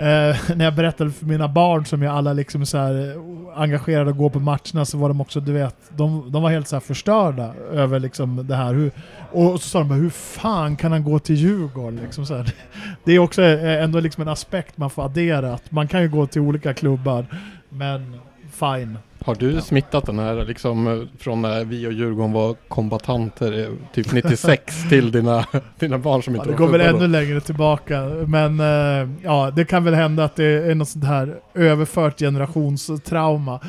Speaker 2: eh, när jag berättade för mina barn som jag alla liksom så här eh, engagerade att gå på matcherna så var de också, du vet, de, de var helt så här förstörda över liksom det här. Hur, och så sa de bara, hur fan kan han gå till Djurgården? Liksom så här. Det är också eh, ändå liksom en aspekt man får addera, att man kan ju gå till olika klubbar, men fine.
Speaker 1: Har du smittat den här liksom från när vi och Djurgården var kombatanter typ 96 till dina, dina barn som
Speaker 2: Ja,
Speaker 1: inte
Speaker 2: det
Speaker 1: var
Speaker 2: går väl ännu längre tillbaka, men eh, ja, det kan väl hända att det är något sånt här överfört generationstrauma.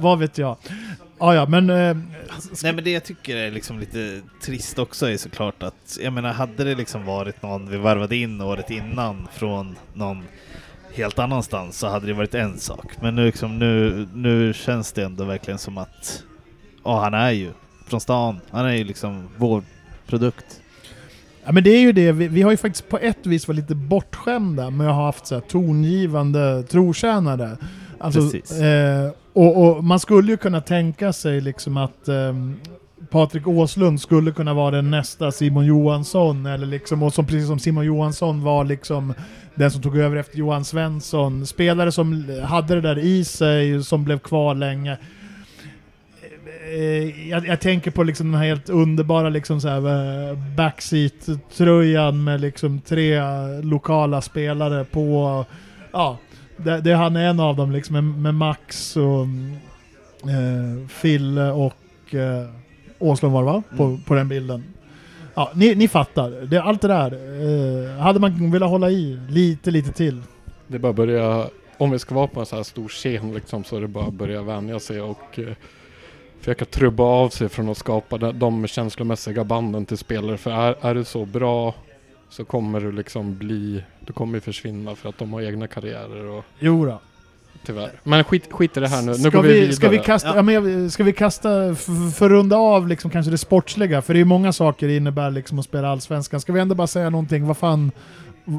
Speaker 2: Vad vet jag? Ja, ja, men... Eh,
Speaker 3: Nej men det jag tycker är liksom lite trist också är såklart att, jag menar hade det liksom varit någon vi varvade in året innan från någon helt annanstans så hade det varit en sak. Men nu liksom, nu, nu känns det ändå verkligen som att, ja han är ju från stan, han är ju liksom vår produkt.
Speaker 2: ja, men det är ju det, vi, vi har ju faktiskt på ett vis varit lite bortskämda med att ha haft så här tongivande trotjänare. Alltså,
Speaker 3: Precis.
Speaker 2: eh, och, och man skulle ju kunna tänka sig liksom att ehm, Patrik Åslund skulle kunna vara den nästa Simon Johansson, eller liksom, och som, precis som Simon Johansson var liksom den som tog över efter Johan Svensson. Spelare som hade det där i sig, som blev kvar länge. Eh, Jag, jag tänker på liksom den här helt underbara liksom så här, eh, backseat-tröjan med liksom tre lokala spelare på. Ja, det, det han är en av dem liksom med, med Max och eh, Fille och eh, Åslund var det va? På,
Speaker 3: Mm.
Speaker 2: på den bilden. Ja, ni, ni fattar. Det, allt det där. Eh, hade man velat hålla i lite, lite till.
Speaker 1: Det är bara börja, om vi ska vara på en så här stor scen liksom, så är det bara att börja vänja sig och eh, försöka trubba av sig från att skapa de, de känslomässiga banden till spelare. För är, är du så bra så kommer du liksom bli, du kommer försvinna för att de har egna karriärer och
Speaker 2: Jo då.
Speaker 1: Tyvärr. Men skit, skit i det här nu, nu
Speaker 2: ska
Speaker 1: går vi, vidare.
Speaker 2: Ska vi kasta,
Speaker 3: Ja.
Speaker 2: ja. men, ska vi kasta, för att runda av liksom kanske det sportsliga, för det är många saker det innebär liksom att spela Allsvenskan. Ska vi ändå bara säga någonting, vad fan,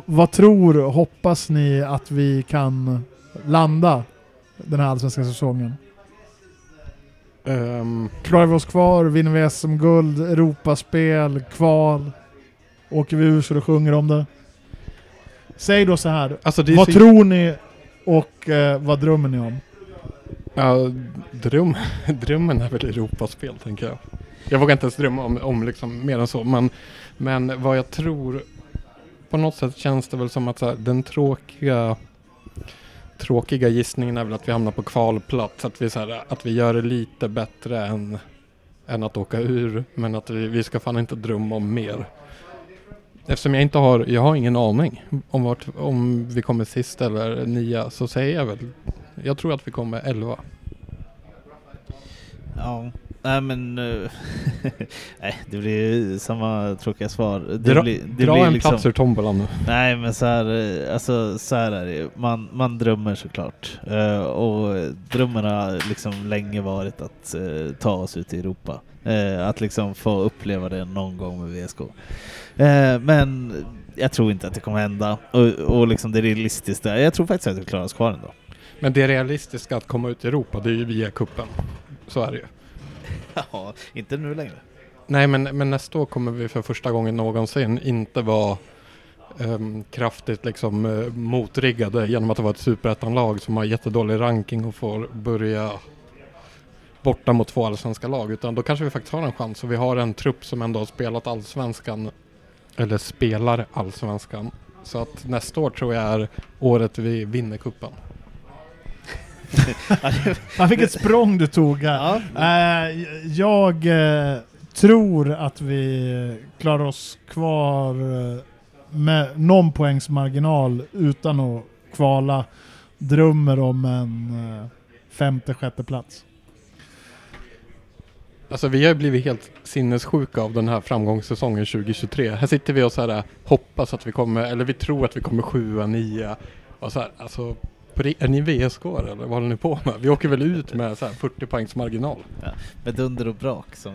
Speaker 2: vad tror, hoppas ni att vi kan landa den här Allsvenska säsongen?
Speaker 1: Ehm,
Speaker 2: Klarar vi oss kvar, vinner vi SM-guld, Europaspel, kval, åker vi ur så det sjunger om det? Säg då så här,
Speaker 1: alltså
Speaker 2: vad
Speaker 1: så,
Speaker 2: tror ni och eh, vad drömmer ni om?
Speaker 1: Ja, dröm, drömmen är väl Europaspel tänker jag. Jag vågar inte ens drömma om, om liksom mer än så. Men, men vad jag tror, på något sätt känns det väl som att så här, den tråkiga tråkiga gissningen är väl att vi hamnar på kvalplats. Att vi, så här, att vi gör det lite bättre än, än att åka ur. Men att vi, vi ska fan inte drömma om mer. Eftersom jag inte har, jag har ingen aning om, vart, om vi kommer sist eller nia så säger jag väl jag tror att vi kommer 11.
Speaker 3: Ja, nej men... eh, nej, det blir samma tråkiga svar. Det
Speaker 1: Dra,
Speaker 3: blir, det
Speaker 1: dra
Speaker 3: blir
Speaker 1: en
Speaker 3: liksom,
Speaker 1: plats ur tombolan nu.
Speaker 3: Nej men så här, eh, alltså, så här är det man, man drömmer såklart. Eh, och drömmen har liksom länge varit att eh, ta oss ut i Europa. Eh, att liksom få uppleva det någon gång med VSK. Eh, men jag tror inte att det kommer hända. Och, och liksom det realistiska, jag tror faktiskt att vi klarar oss kvar ändå.
Speaker 1: Men det realistiska att komma ut i Europa, det är ju via kuppen. Så är det ju.
Speaker 3: Ja, inte nu längre.
Speaker 1: Nej, men, men nästa år kommer vi för första gången någonsin inte vara ehm, kraftigt liksom uh, motriggade genom att det var ett superettanlag som har jättedålig ranking och får börja borta mot två allsvenska lag. Utan då kanske vi faktiskt har en chans och vi har en trupp som ändå har spelat allsvenskan eller spelar allsvenskan. Så att nästa år tror jag är året vi vinner kuppen.
Speaker 2: Fan vilket språng du tog.
Speaker 3: Ja.
Speaker 2: Eh, jag eh, tror att vi klarar oss kvar eh, med någon poängs marginal utan att kvala. Drömmer om en femte, sjätte plats.
Speaker 1: Alltså vi har ju blivit helt sinnessjuka av den här framgångssäsongen 2023. Här sitter vi och så här äh, hoppas att vi kommer, eller vi tror att vi kommer sjua, nia. Och så här, alltså, är ni VSK eller vad håller ni på med? Vi åker väl ut med så här 40 poängs marginal.
Speaker 3: Med dunder och brak som...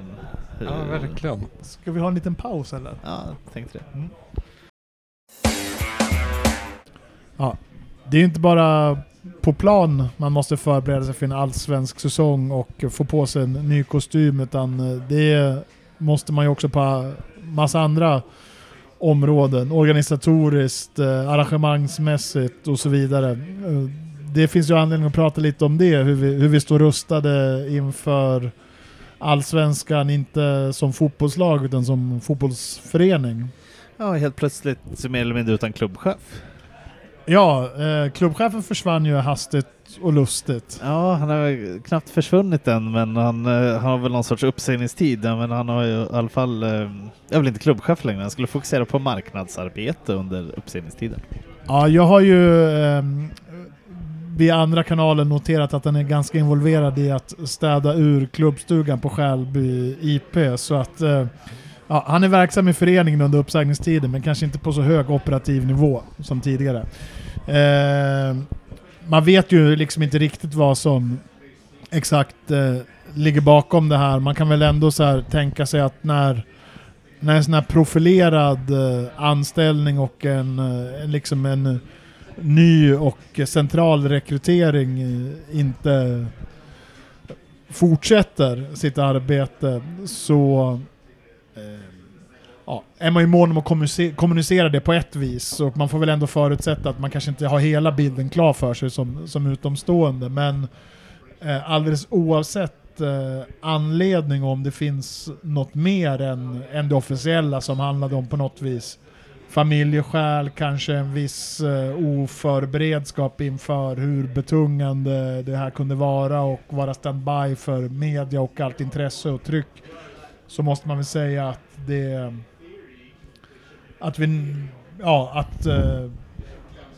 Speaker 1: Ja, verkligen.
Speaker 2: Ska vi ha en liten paus eller?
Speaker 3: Ja, tänkte det.
Speaker 2: Det är inte bara på plan man måste förbereda sig för en allsvensk säsong och få på sig en ny kostym utan eh, det måste man ju också på massa andra områden. Organisatoriskt, eh, arrangemangsmässigt och så vidare. Eh, det finns ju anledning att prata lite om det, hur vi, hur vi står rustade inför allsvenskan, inte som fotbollslag utan som fotbollsförening.
Speaker 3: Ja, helt plötsligt mer eller mindre utan klubbchef.
Speaker 2: Ja, eh, klubbchefen försvann ju hastigt och lustigt.
Speaker 3: Ja, han har knappt försvunnit än, men han eh, har väl någon sorts uppsägningstid. Men han har ju i alla fall, eh, jag väl inte klubbchef längre, han skulle fokusera på marknadsarbete under uppsägningstiden.
Speaker 2: Ja, jag har ju ehm, via andra kanalen noterat att han är ganska involverad i att städa ur klubbstugan på Skälby IP. Så att eh, ja, han är verksam i föreningen under uppsägningstiden men kanske inte på så hög operativ nivå som tidigare. Eh, man vet ju liksom inte riktigt vad som exakt eh, ligger bakom det här. Man kan väl ändå så här tänka sig att när när en sån här profilerad eh, anställning och en, eh, en, liksom en eh, ny och central rekrytering eh, inte fortsätter sitt arbete så Ehm, ja, är man ju mån om att kommunicera, det på ett vis. Och man får väl ändå förutsätta att man kanske inte har hela bilden klar för sig som, som utomstående. Men eh, alldeles oavsett eh, anledning om det finns något mer än, än det officiella som handlade om på något vis familjeskäl, kanske en viss eh, oförberedskap inför hur betungande det här kunde vara och vara standby för media och allt intresse och tryck. Så måste man väl säga att det, att vi, ja, att uh,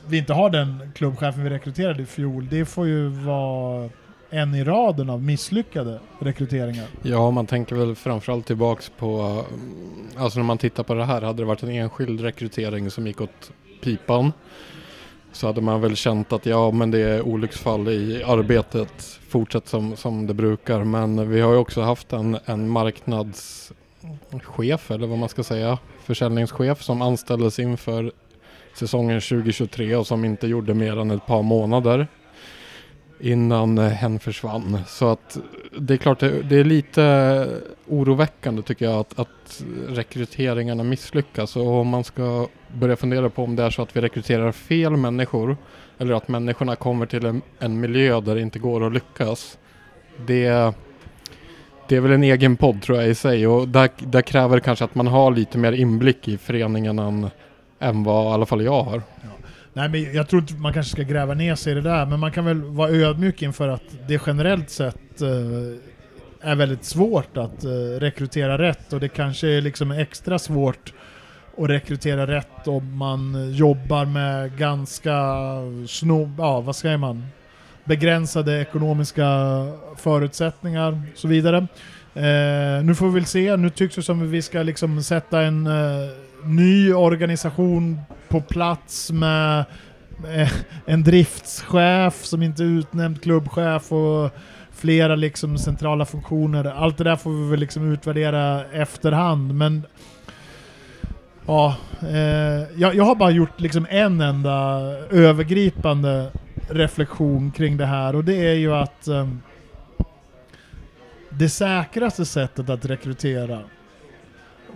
Speaker 2: vi inte har den klubbchefen vi rekryterade i fjol, det får ju vara en i raden av misslyckade rekryteringar.
Speaker 1: Ja, man tänker väl framförallt tillbaks på, mm, alltså när man tittar på det här, hade det varit en enskild rekrytering som gick åt pipan så hade man väl känt att ja, men det är olycksfall i arbetet, fortsatt som, som det brukar. Men vi har ju också haft en, en marknadschef, eller vad man ska säga, försäljningschef som anställdes inför säsongen 2023 och som inte gjorde mer än ett par månader innan hen försvann. Så att det är klart, det, det är lite oroväckande tycker jag att, att rekryteringarna misslyckas och om man ska börja fundera på om det är så att vi rekryterar fel människor eller att människorna kommer till en, en miljö där det inte går att lyckas. Det, det är väl en egen podd tror jag i sig och där, där kräver det kanske att man har lite mer inblick i föreningen än, än vad i alla fall jag har.
Speaker 2: Nej men jag tror inte man kanske ska gräva ner sig i det där, men man kan väl vara ödmjuk inför att det generellt sett eh, är väldigt svårt att eh, rekrytera rätt och det kanske är liksom extra svårt och rekrytera rätt om man jobbar med ganska snob, ja vad säger man, begränsade ekonomiska förutsättningar och så vidare. Eh, nu får vi väl se, nu tycks det som att vi ska liksom sätta en eh, ny organisation på plats med eh, en driftschef som inte är utnämnd klubbchef och flera liksom centrala funktioner. Allt det där får vi väl liksom utvärdera efterhand, men Ja, eh, jag, jag har bara gjort liksom en enda övergripande reflektion kring det här och det är ju att eh, det säkraste sättet att rekrytera,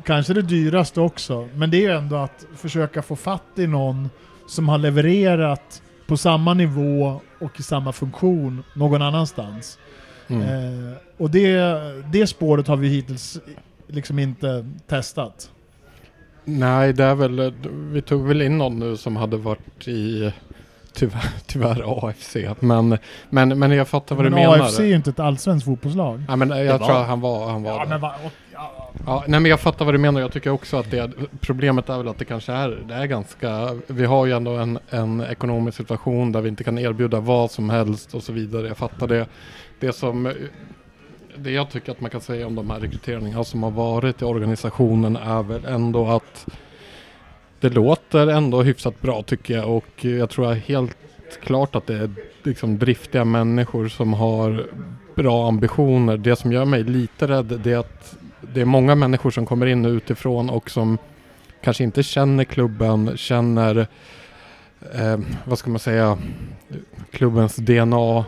Speaker 2: kanske det dyraste också, men det är ju ändå att försöka få fatt i någon som har levererat på samma nivå och i samma funktion någon annanstans.
Speaker 1: Mm.
Speaker 2: Eh, och det, det spåret har vi hittills liksom inte testat.
Speaker 1: Nej, det är väl, vi tog väl in någon nu som hade varit i tyvärr, tyvärr AFC. Men, men, men jag fattar vad
Speaker 2: Men
Speaker 1: du menar.
Speaker 2: AFC är ju inte ett allsvenskt fotbollslag.
Speaker 1: Ja, men jag
Speaker 3: Det
Speaker 1: tror
Speaker 3: var-
Speaker 1: att han var, han var
Speaker 2: Ja,
Speaker 1: där.
Speaker 2: men va, och, ja,
Speaker 1: Ja, nej men jag fattar vad du menar. Jag tycker också att det, problemet är väl att det kanske är, det är ganska, vi har ju ändå en, en ekonomisk situation där vi inte kan erbjuda vad som helst och så vidare. Jag fattar det. Det som, det jag tycker att man kan säga om de här rekryteringarna som har varit i organisationen är väl ändå att det låter ändå hyfsat bra tycker jag och jag tror helt klart att det är liksom driftiga människor som har bra ambitioner. Det som gör mig lite rädd det är att det är många människor som kommer in utifrån och som kanske inte känner klubben, känner, eh, vad ska man säga, klubbens DNA,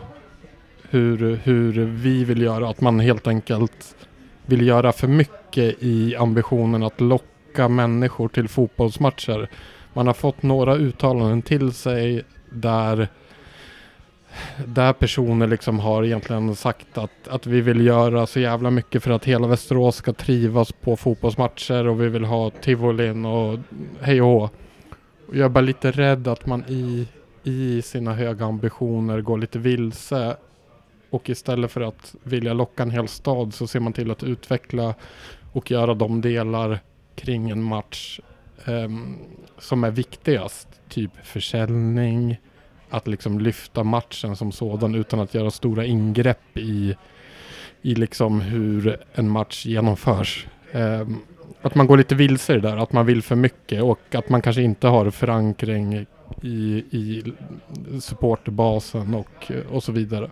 Speaker 1: hur, hur vi vill göra, att man helt enkelt vill göra för mycket i ambitionen att locka människor till fotbollsmatcher. Man har fått några uttalanden till sig där där personer liksom har egentligen sagt att, att vi vill göra så jävla mycket för att hela Västerås ska trivas på fotbollsmatcher och vi vill ha tivolin och hej och hå. Jag är bara lite rädd att man i, i sina höga ambitioner går lite vilse och istället för att vilja locka en hel stad så ser man till att utveckla och göra de delar kring en match um, som är viktigast. Typ försäljning, att liksom lyfta matchen som sådan utan att göra stora ingrepp i, i liksom hur en match genomförs. Um, att man går lite vilse i det där, att man vill för mycket och att man kanske inte har förankring i, i supporterbasen och, och så vidare.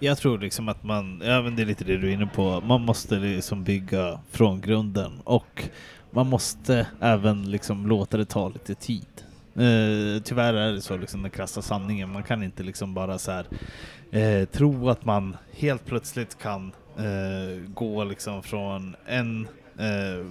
Speaker 3: Jag tror liksom att man, även det är lite det du är inne på, man måste liksom bygga från grunden och man måste även liksom låta det ta lite tid. Eh, tyvärr är det så liksom den krassa sanningen, man kan inte liksom bara så här eh, tro att man helt plötsligt kan eh, gå liksom från en eh,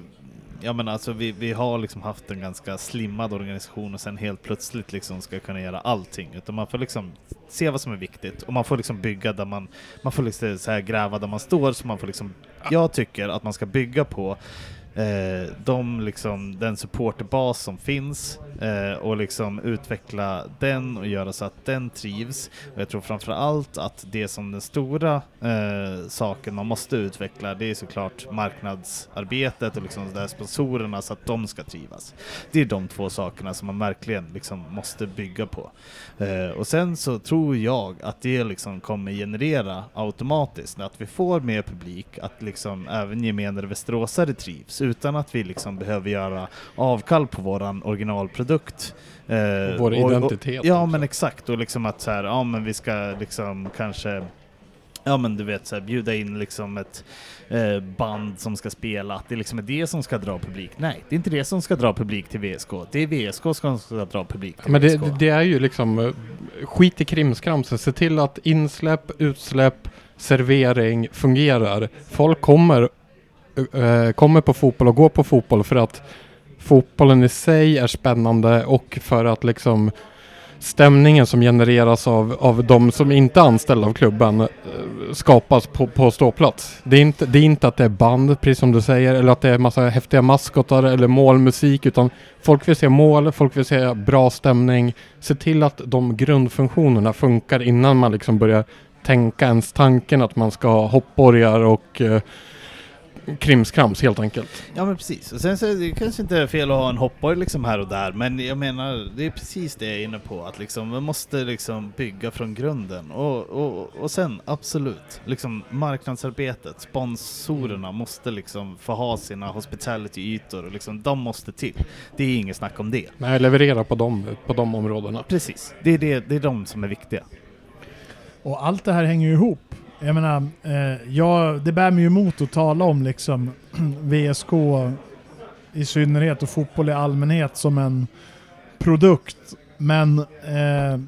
Speaker 3: Ja men alltså vi, vi har liksom haft en ganska slimmad organisation och sen helt plötsligt liksom ska kunna göra allting. Utan man får liksom se vad som är viktigt och man får liksom bygga där man, man får liksom så här gräva där man står så man får liksom, jag tycker att man ska bygga på eh, de liksom, den supporterbas som finns eh, och liksom utveckla den och göra så att den trivs. Och jag tror framför allt att det som den stora eh, saken man måste utveckla det är såklart marknadsarbetet och liksom där sponsorerna så att de ska trivas. Det är de två sakerna som man verkligen liksom måste bygga på. Eh, och sen så tror jag att det liksom kommer generera automatiskt att vi får mer publik, att liksom även gemene västeråsare trivs utan att vi liksom behöver göra avkall på våran originalprodukt. Eh,
Speaker 1: Vår
Speaker 3: och- och-
Speaker 1: identitet
Speaker 3: Ja
Speaker 1: också.
Speaker 3: men exakt, och liksom att så här, ja men vi ska liksom kanske Ja men du vet så här, bjuda in liksom ett eh, band som ska spela, att det liksom är det som ska dra publik. Nej, det är inte det som ska dra publik till VSK. Det är VSK som ska dra publik till
Speaker 1: Men det, det är ju liksom eh, skit i krimskramset. Se till att insläpp, utsläpp, servering fungerar. Folk kommer, Eh, eh, kommer på fotboll och går på fotboll för att fotbollen i sig är spännande och för att liksom stämningen som genereras av, av de som inte är anställda av klubben eh, skapas på, på ståplats. Det är, inte, det är inte att det är band, precis som du säger, eller att det är massa häftiga maskotar eller målmusik, utan folk vill se mål, folk vill se bra stämning. Se till att de grundfunktionerna funkar innan man liksom börjar tänka ens tanken att man ska ha hoppborgar och krimskrams helt enkelt.
Speaker 3: Ja men precis, och sen så är det kanske inte är fel att ha en hoppborg liksom här och där, men jag menar, det är precis det jag är inne på, att liksom, man måste liksom bygga från grunden. Och, och, och sen absolut, liksom marknadsarbetet, sponsorerna måste liksom få ha sina hospitality-ytor, och liksom, de måste till. Det är inget snack om det.
Speaker 1: Nej, leverera på de, på de områdena.
Speaker 3: Precis, det är, det, det är de som är viktiga.
Speaker 2: Och allt det här hänger ju ihop. Jag menar, eh, jag, det bär mig ju emot att tala om liksom VSK i synnerhet och fotboll i allmänhet som en produkt. Men eh,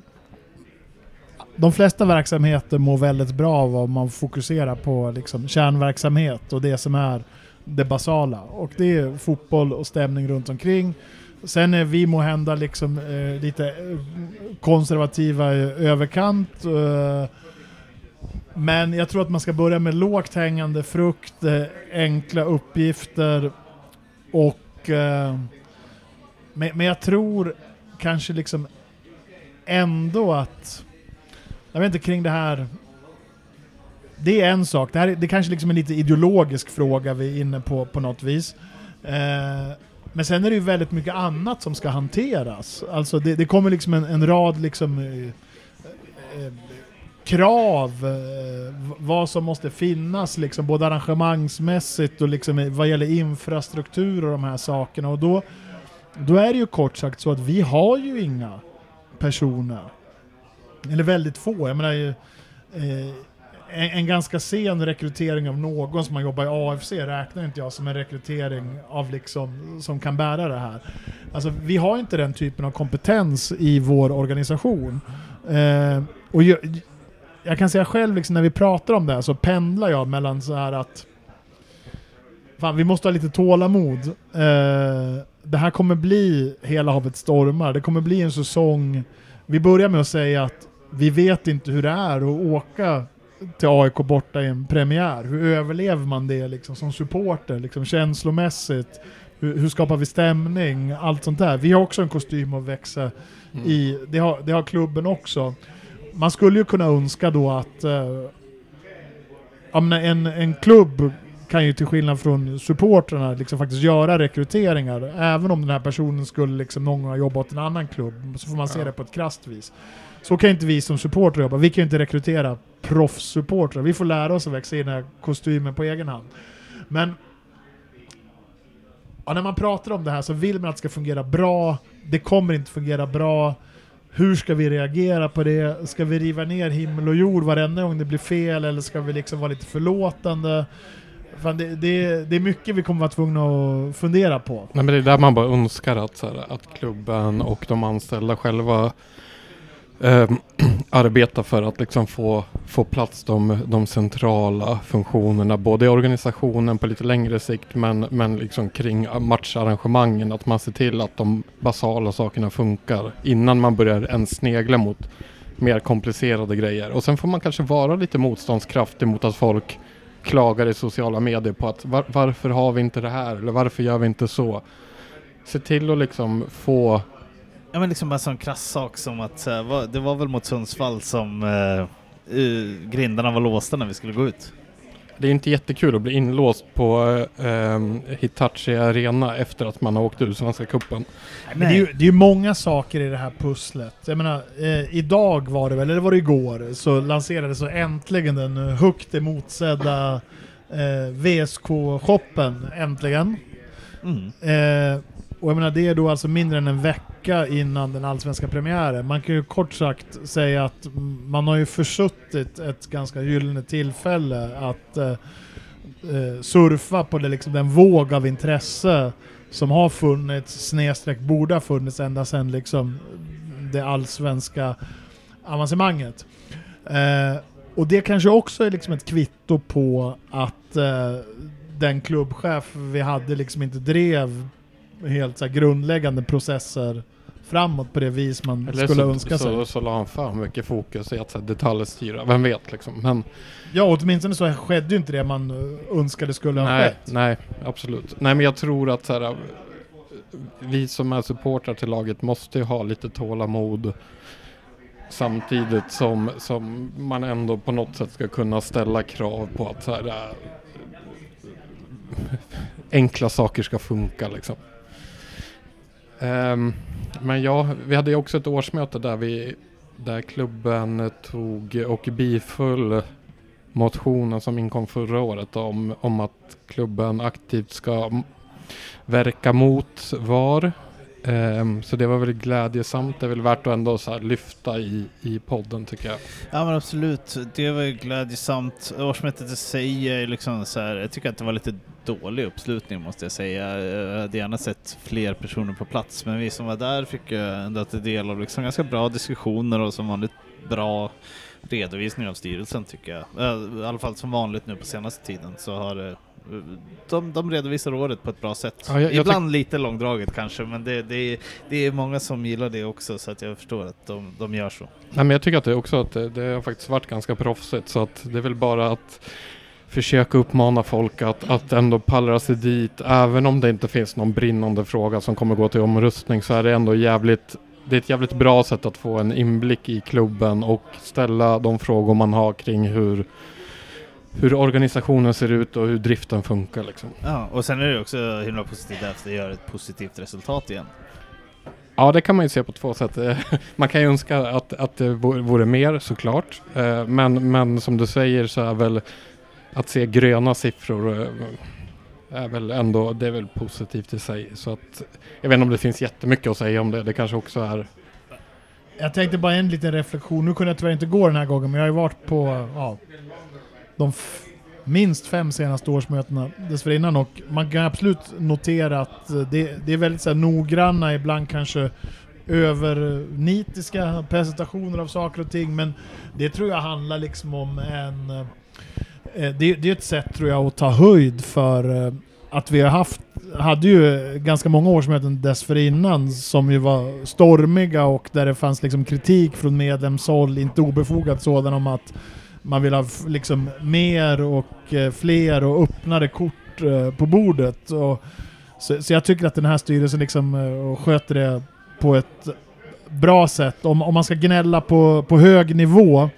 Speaker 2: de flesta verksamheter mår väldigt bra av om man fokuserar på liksom kärnverksamhet och det som är det basala. Och det är fotboll och stämning runt omkring. Sen är vi må hända liksom eh, lite eh, konservativa i överkant. Eh, men jag tror att man ska börja med lågt hängande frukt, eh, enkla uppgifter och... Eh, men, jag tror kanske liksom ändå att... Jag vet inte kring det här... Det är en sak. Det här det kanske liksom är en lite ideologisk fråga vi är inne på på något vis. Eh, men sen är det ju väldigt mycket annat som ska hanteras. Alltså det, det kommer liksom en, en rad liksom eh, eh, krav, eh, vad som måste finnas liksom både arrangemangsmässigt och liksom vad gäller infrastruktur och de här sakerna. Och då, då är det ju kort sagt så att vi har ju inga personer. Eller väldigt få. Jag menar ju, eh, en, en ganska sen rekrytering av någon som har jobbat i AFC räknar inte jag som en rekrytering av liksom, som kan bära det här. Alltså vi har inte den typen av kompetens i vår organisation. Eh, och jag, jag kan säga själv, liksom, när vi pratar om det här så pendlar jag mellan så här att Fan, vi måste ha lite tålamod. Eh, det här kommer bli hela havet stormar. Det kommer bli en säsong. Vi börjar med att säga att vi vet inte hur det är att åka till AIK borta i en premiär. Hur överlever man det liksom, som supporter, liksom, känslomässigt? Hur, hur skapar vi stämning? Allt sånt där. Vi har också en kostym att växa i. Det har, det har klubben också. Man skulle ju kunna önska då att eh, ja, men en, en klubb kan ju till skillnad från supportrarna liksom faktiskt göra rekryteringar. Även om den här personen skulle liksom någon gång ha jobbat åt en annan klubb, så får man se det på ett krasst vis. Så kan inte vi som supportrar jobba. Vi kan ju inte rekrytera proffssupportrar. Vi får lära oss att växa in i den här kostymen på egen hand. Men ja, när man pratar om det här så vill man att det ska fungera bra. Det kommer inte fungera bra. Hur ska vi reagera på det? Ska vi riva ner himmel och jord varenda gång det blir fel eller ska vi liksom vara lite förlåtande? Fan, det, det, det är mycket vi kommer vara tvungna att fundera på.
Speaker 1: Nej, men det är där man bara önskar att, så här, att klubben och de anställda själva eh, arbeta för att liksom få, få plats de, de centrala funktionerna, både i organisationen på lite längre sikt men, men liksom kring matcharrangemangen, att man ser till att de basala sakerna funkar innan man börjar ens snegla mot mer komplicerade grejer. Och sen får man kanske vara lite motståndskraftig mot att folk klagar i sociala medier på att var, varför har vi inte det här eller varför gör vi inte så? Se till att liksom få
Speaker 3: Ja men liksom bara en sån krass sak som att vad- det var väl mot Sundsvall som eh, eh, grindarna var låsta när vi skulle gå ut.
Speaker 1: Det är inte jättekul att bli inlåst på eh, Hitachi Arena efter att man har åkt ur Svenska Cupen.
Speaker 2: Men det är, ju, det är ju många saker i det här pusslet. Jag menar, eh, idag var det väl, eller var det igår, så lanserades så äntligen den eh, högt emotsedda eh, VSK-shoppen, äntligen.
Speaker 3: Mm.
Speaker 2: Eh, och jag menar, det är då alltså mindre än en vecka innan den allsvenska premiären. Man kan ju kort sagt säga att man har ju försuttit ett ganska gyllene tillfälle att eh, eh surfa på det, liksom, den våg av intresse som har funnits, snedstreck borde ha funnits ända sedan liksom, det allsvenska avancemanget. Eh, och det kanske också är liksom ett kvitto på att eh, den klubbchef vi hade liksom inte drev helt så grundläggande processer framåt på det vis man
Speaker 1: Eller
Speaker 2: skulle
Speaker 1: så,
Speaker 2: önska sig.
Speaker 1: så, så la han för mycket fokus i att så här, detaljstyra, vem vet liksom. Men
Speaker 2: Ja, åtminstone så skedde ju inte det man eh, önskade skulle ha
Speaker 1: nej,
Speaker 2: skett.
Speaker 1: nej, absolut. Nej men jag tror att så här, vi som är supportrar till laget måste ju ha lite tålamod samtidigt som, som man ändå på något sätt ska kunna ställa krav på att så här, äh, enkla saker ska funka liksom. Um, men ja, vi hade ju också ett årsmöte där vi där klubben tog och biföll motionen som inkom förra året om, om att klubben aktivt ska verka mot VAR. Um, så det var väl glädjesamt. Det är väl värt att ändå så här lyfta i, i podden tycker jag.
Speaker 3: Ja men absolut, det var ju glädjesamt. Årsmötet i sig är liksom så här, jag tycker att det var lite dålig uppslutning måste jag säga. Jag hade gärna sett fler personer på plats, men vi som var där fick ju ändå ta del av liksom ganska bra diskussioner och som vanligt bra redovisning av styrelsen tycker jag. Äh, I alla fall som vanligt nu på senaste tiden så har det de, de redovisar året på ett bra sätt.
Speaker 1: Ja, jag- jag
Speaker 3: Ibland lite långdraget kanske, men det, det, det är många som gillar det också så att jag förstår att de, de gör så.
Speaker 1: Nej, men jag tycker att det också att det, det har faktiskt varit ganska proffsigt så att det är väl bara att försöka uppmana folk att, att ändå pallra sig dit. Även om det inte finns någon brinnande fråga som kommer gå till omröstning så är det ändå jävligt det är ett jävligt bra sätt att få en inblick i klubben och ställa de frågor man har kring hur, hur organisationen ser ut och hur driften funkar. Liksom.
Speaker 3: Ja, och sen är det också himla positivt att det gör ett positivt resultat igen.
Speaker 1: Ja, det kan man ju se på två sätt. Eh, Man kan ju önska att, att det vore mer såklart. Eh, Men, men som du säger så är väl att se gröna siffror eh, är väl ändå, det är väl positivt i sig. Så att, jag vet inte om det finns jättemycket att säga om det. Det kanske också är
Speaker 2: Jag tänkte bara en liten reflektion. Nu kunde jag tyvärr inte gå den här gången, men jag har ju varit på ja, de minst fem senaste årsmötena dessförinnan och man kan absolut notera att eh, det, det är väldigt så här, noggranna, ibland kanske övernitiska presentationer av saker och ting, men det tror jag handlar liksom om en... Eh, eh, det, det är ett sätt tror jag att ta höjd för att vi har haft, hade ju ganska många årsmöten dessförinnan som ju var stormiga och där det fanns liksom kritik från medlemshåll, inte obefogad sådan om att man vill ha liksom mer och eh, fler och öppnare kort eh, på bordet. Och, så, så jag tycker att den här styrelsen liksom eh, sköter det på ett bra sätt. Om, om man ska gnälla på, på hög nivå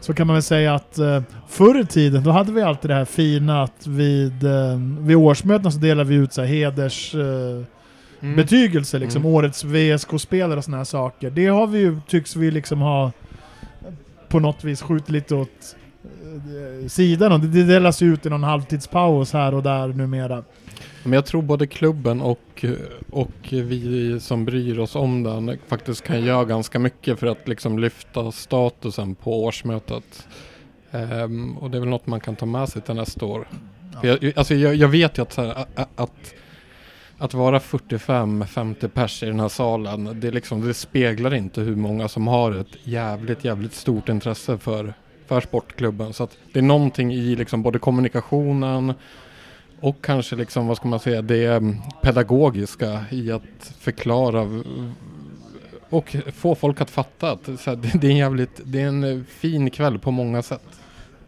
Speaker 2: så kan man väl säga att eh, förr i tiden då hade vi alltid det här fina att vid, eh, vid årsmötena så delade vi ut så här heders... Eh, betygelse, liksom
Speaker 1: Mm.
Speaker 2: årets VSK-spelare och såna här saker. Det har vi ju, tycks vi liksom ha på något vis skjutit lite åt eh, sidan och det, delas ut i någon halvtidspaus här och där numera.
Speaker 1: Men jag tror både klubben och, och vi som bryr oss om den faktiskt kan göra ganska mycket för att liksom lyfta statusen på årsmötet. Ehm, och det är väl något man kan ta med sig till nästa år. För jag, alltså jag, jag vet ju att, här, att, att vara 45-50 pers i den här salen, det, liksom, det speglar inte hur många som har ett jävligt, jävligt stort intresse för, för sportklubben. Så att det är någonting i liksom både kommunikationen och kanske liksom, vad ska man säga, det pedagogiska i att förklara och få folk att fatta att så här, det, det är en jävligt, det är en fin kväll på många sätt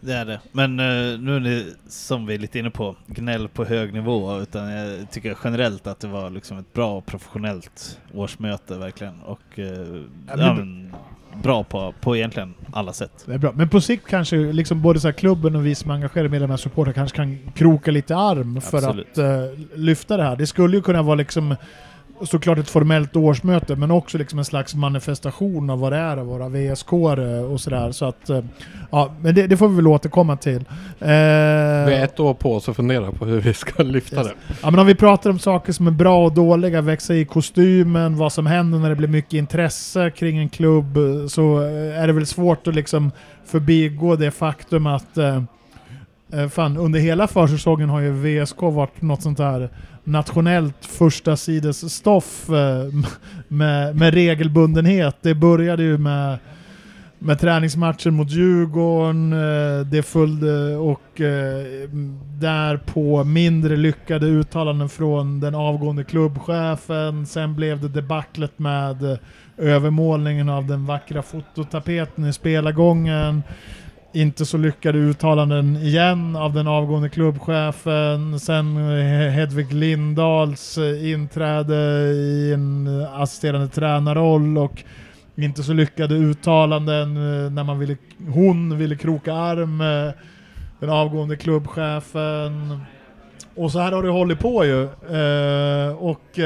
Speaker 3: det är det. Men eh, nu är det, som vi är lite inne på, gnäll på hög nivå. Utan jag tycker generellt att det var liksom ett bra och professionellt årsmöte verkligen. Och
Speaker 2: men-
Speaker 3: ja, men, bra på, på egentligen alla sätt.
Speaker 2: Det är bra. Men på sikt kanske liksom både så här klubben och vi som engagerade medlemmar och supportrar kanske kan kroka lite arm för
Speaker 3: Absolut.
Speaker 2: att eh, lyfta det här. Det skulle ju kunna vara liksom såklart ett formellt årsmöte men också liksom en slags manifestation av vad det är av våra VSK och sådär. Så att, eh, ja, men det, det får vi väl återkomma till. Eh,
Speaker 1: Vi har ett år på oss att fundera på hur vi ska lyfta
Speaker 2: Yes.
Speaker 1: det.
Speaker 2: Ja, men om vi pratar om saker som är bra och dåliga, växa i kostymen, vad som händer när det blir mycket intresse kring en klubb, så eh, är det väl svårt att liksom förbigå det faktum att eh, eh, fan, under hela försäsongen har ju VSK varit något sånt där nationellt första sides stoff eh, med, med regelbundenhet. Det började ju med med träningsmatchen mot Djurgården, eh, det följde och eh, därpå mindre lyckade uttalanden från den avgående klubbchefen. Sen blev det debaclet med övermålningen av den vackra fototapeten i spelargången. Inte så lyckade uttalanden igen av den avgående klubbchefen. Sen eh, Hedvig Lindahls eh, inträde i en eh, assisterande tränarroll och inte så lyckade uttalanden när man ville, hon ville kroka arm med den avgående klubbchefen. Och så här har det hållit på ju. Och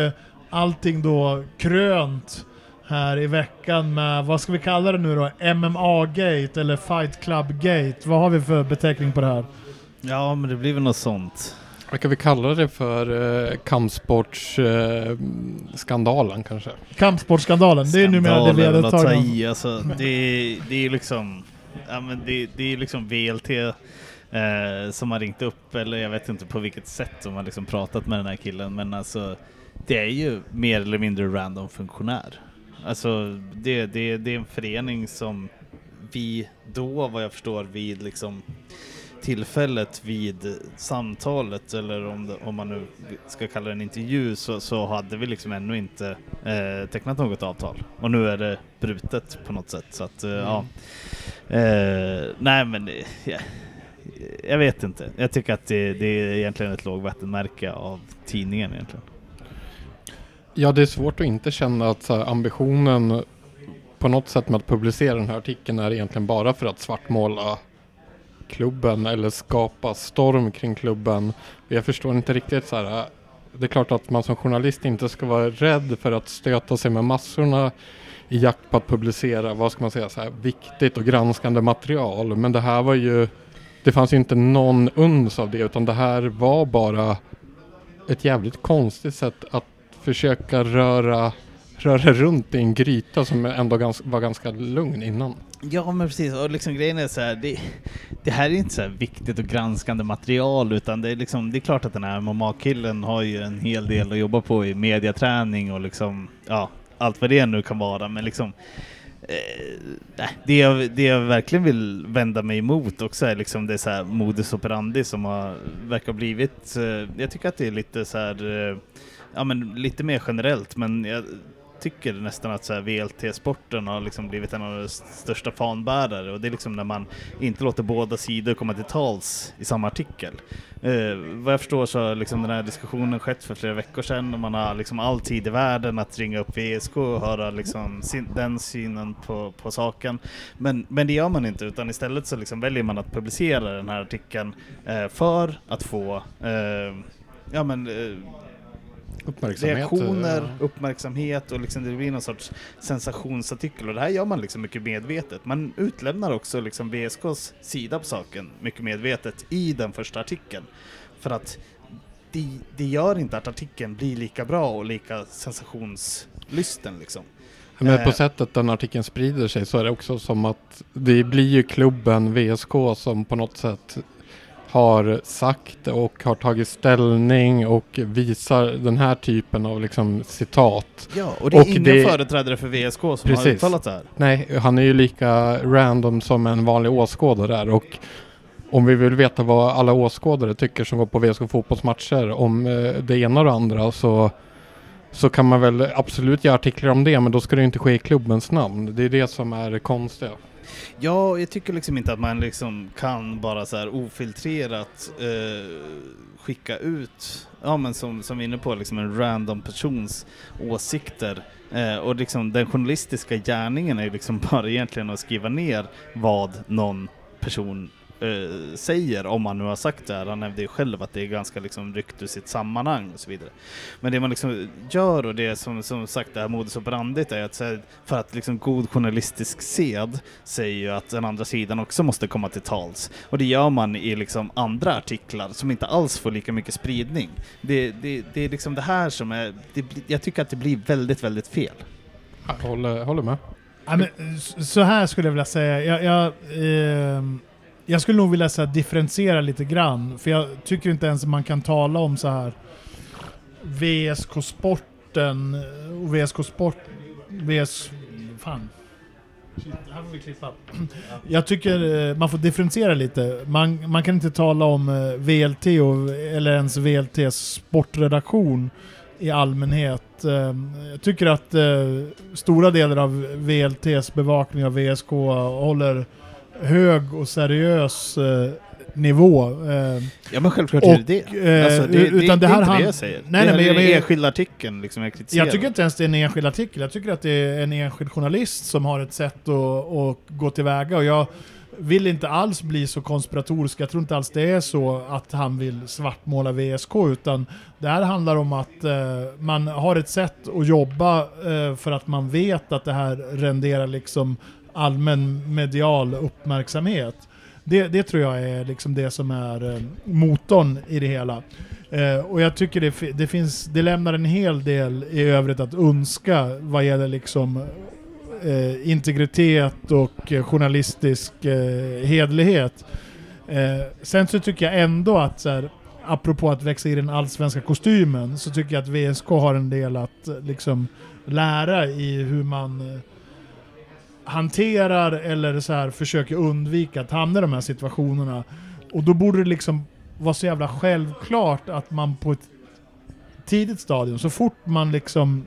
Speaker 2: allting då krönt här i veckan med, vad ska vi kalla det nu då? MMA-gate eller Fight Club-gate? Vad har vi för beteckning på det här?
Speaker 3: Ja, men det blir väl något sånt.
Speaker 1: Vad kan vi kalla det för? Eh, Kampsportsskandalen eh, kanske?
Speaker 2: Kampsportskandalen, det är numera det
Speaker 3: är
Speaker 2: tagit.
Speaker 3: i, alltså, det, det är liksom Ja men det, det är liksom VLT eh, som har ringt upp, eller jag vet inte på vilket sätt de har liksom pratat med den här killen, men alltså det är ju mer eller mindre random funktionär. Alltså det, det, det är en förening som vi då, vad jag förstår, vid liksom tillfället vid samtalet eller om, det, om man nu ska kalla det en intervju så, så hade vi liksom ännu inte eh, tecknat något avtal. Och nu är det brutet på något sätt. Så att, eh, ja. Eh, nej men eh, ja, jag vet inte. Jag tycker att det, det är egentligen ett lågvattenmärke av tidningen egentligen.
Speaker 1: Ja, det är svårt att inte känna att så här, ambitionen på något sätt med att publicera den här artikeln är egentligen bara för att svartmåla klubben eller skapa storm kring klubben. Jag förstår inte riktigt så här. Det är klart att man som journalist inte ska vara rädd för att stöta sig med massorna i jakt på att publicera, vad ska man säga, så här, viktigt och granskande material. Men det här var ju, det fanns ju inte någon uns av det utan det här var bara ett jävligt konstigt sätt att försöka röra, röra runt i en gryta som ändå gans, var ganska lugn innan.
Speaker 3: Ja men precis, och liksom grejen är så här, det, det här är inte så här viktigt och granskande material utan det är liksom, det är klart att den här MMA-killen har ju en hel del att jobba på i mediaträning och liksom, ja, allt vad det nu kan vara, men liksom eh, det, jag, det jag verkligen vill vända mig emot också är liksom det så här modus operandi som har, verkar ha blivit, eh, jag tycker att det är lite så här, eh, ja men lite mer generellt, men jag tycker nästan att VLT-sporten har liksom blivit en av de största fanbärare och det är liksom när man inte låter båda sidor komma till tals i samma artikel. Eh, vad jag förstår så har liksom den här diskussionen skett för flera veckor sedan och man har liksom all tid i världen att ringa upp VSK och höra liksom sin, den synen på, på saken. Men, men det gör man inte utan istället så liksom väljer man att publicera den här artikeln eh, för att få eh, ja men eh,
Speaker 1: Uppmärksamhet.
Speaker 3: reaktioner, uppmärksamhet och liksom det blir någon sorts sensationsartikel och det här gör man liksom mycket medvetet. Man utlämnar också liksom VSKs sida på saken mycket medvetet i den första artikeln. För att det, det gör inte att artikeln blir lika bra och lika sensationslysten liksom.
Speaker 1: Men på
Speaker 3: Eh.
Speaker 1: sättet den artikeln sprider sig så är det också som att det blir ju klubben VSK som på något sätt har sagt och har tagit ställning och visar den här typen av liksom citat.
Speaker 3: Ja, och det är
Speaker 1: Och
Speaker 3: ingen
Speaker 1: det-
Speaker 3: företrädare för VSK som har
Speaker 1: Precis.
Speaker 3: uttalat det här.
Speaker 1: Nej, han är ju lika random som en vanlig åskådare där och om vi vill veta vad alla åskådare tycker som går på VSK fotbollsmatcher om eh, det ena och det andra så, så kan man väl absolut göra artiklar om det men då ska det inte ske i klubbens namn. Det är det som är det konstiga.
Speaker 3: Ja, jag tycker liksom inte att man liksom kan bara så här ofiltrerat eh, skicka ut, ja men som, som vi är inne på, liksom en random persons åsikter. Eh, och liksom den journalistiska gärningen är ju liksom bara egentligen att skriva ner vad någon person eh, säger, om han nu har sagt det här. Han nämnde ju själv att det är ganska liksom ryckt ur sitt sammanhang och så vidare. Men det man liksom gör och det som, som sagt det här modus operandit är att här, för att liksom god journalistisk sed säger ju att den andra sidan också måste komma till tals. Och det gör man i liksom andra artiklar som inte alls får lika mycket spridning. Det, det, det är liksom det här som är, det, jag tycker att det blir väldigt, väldigt fel.
Speaker 1: Jag håller, håller med.
Speaker 2: Ja, men, så här skulle jag vilja säga. Jag, jag, ehm, jag skulle nog vilja så här, differentiera lite grann. För jag tycker inte ens man kan tala om så här VSK-sporten och VSK Sport... VS... Fan. Shit, det här får vi klippa. Jag tycker eh, man får differentiera lite. Man, man kan inte tala om eh, VLT och, eller ens VLTs sportredaktion i allmänhet. Ehm, jag tycker att eh, stora delar av VLTs bevakning av VSK håller hög och seriös eh, nivå. Eh,
Speaker 3: Ja men självklart
Speaker 2: Och,
Speaker 3: är det det.
Speaker 2: eh,
Speaker 3: Alltså, det, det,
Speaker 2: utan
Speaker 3: det,
Speaker 2: det här
Speaker 3: är inte det jag säger.
Speaker 2: Nej,
Speaker 3: det
Speaker 2: nej,
Speaker 3: är
Speaker 2: men
Speaker 3: den enskilda artikeln liksom jag kritiserar.
Speaker 2: Jag tycker inte ens det är en enskild artikel. Jag tycker att det är en enskild journalist som har ett sätt att, att gå tillväga. Och jag vill inte alls bli så konspiratorisk. Jag tror inte alls det är så att han vill svartmåla VSK. Utan det här handlar om att eh, man har ett sätt att jobba eh, för att man vet att det här renderar liksom allmän medial uppmärksamhet. Det, det tror jag är liksom det som är eh, motorn i det hela. Eh, och jag tycker det, det, finns, det lämnar en hel del i övrigt att önska vad gäller liksom eh, integritet och eh, journalistisk eh, hedlighet. Eh, sen så tycker jag ändå att så här, apropå att växa i den allsvenska kostymen, så tycker jag att VSK har en del att liksom lära i hur man eh, hanterar eller så här försöker undvika att hamna i de här situationerna. Och då borde det liksom vara så jävla självklart att man på ett tidigt stadium, så fort man liksom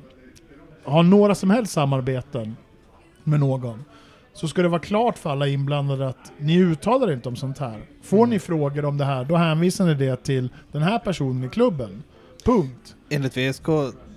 Speaker 2: har några som helst samarbeten med någon, så ska det vara klart för alla inblandade att ni uttalar inte om sånt här. Får ni frågor om det här, då hänvisar ni det till den här personen i klubben. Punkt.
Speaker 3: Enligt VSK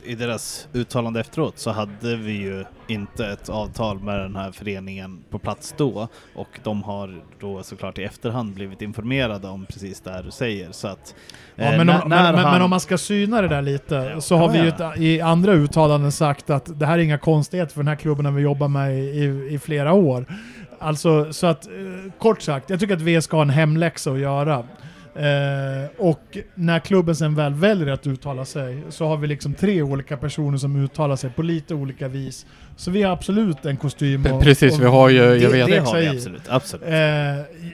Speaker 3: i deras uttalande efteråt så hade vi ju inte ett avtal med den här föreningen på plats då och de har då såklart i efterhand blivit informerade om precis det här du säger så att
Speaker 2: Ja,
Speaker 3: eh,
Speaker 2: men,
Speaker 3: när-
Speaker 2: om,
Speaker 3: när
Speaker 2: men,
Speaker 3: han-
Speaker 2: men om man ska syna det där lite,
Speaker 3: Ja,
Speaker 2: så har vi ju
Speaker 3: göra.
Speaker 2: ett, i andra uttalanden sagt att det här är inga konstigheter för den här klubben har vi jobbat med i, i flera år. Alltså, så att, eh, kort sagt, jag tycker att VSK har en hemläxa att göra. Eh, och när klubben sen väl väljer att uttala sig, så har vi liksom tre olika personer som uttalar sig på lite olika vis. Så vi har absolut en kostym och-
Speaker 1: precis,
Speaker 2: och
Speaker 1: vi har ju- jag
Speaker 2: det-
Speaker 1: vet-
Speaker 3: det har vi absolut, absolut.
Speaker 2: Eh,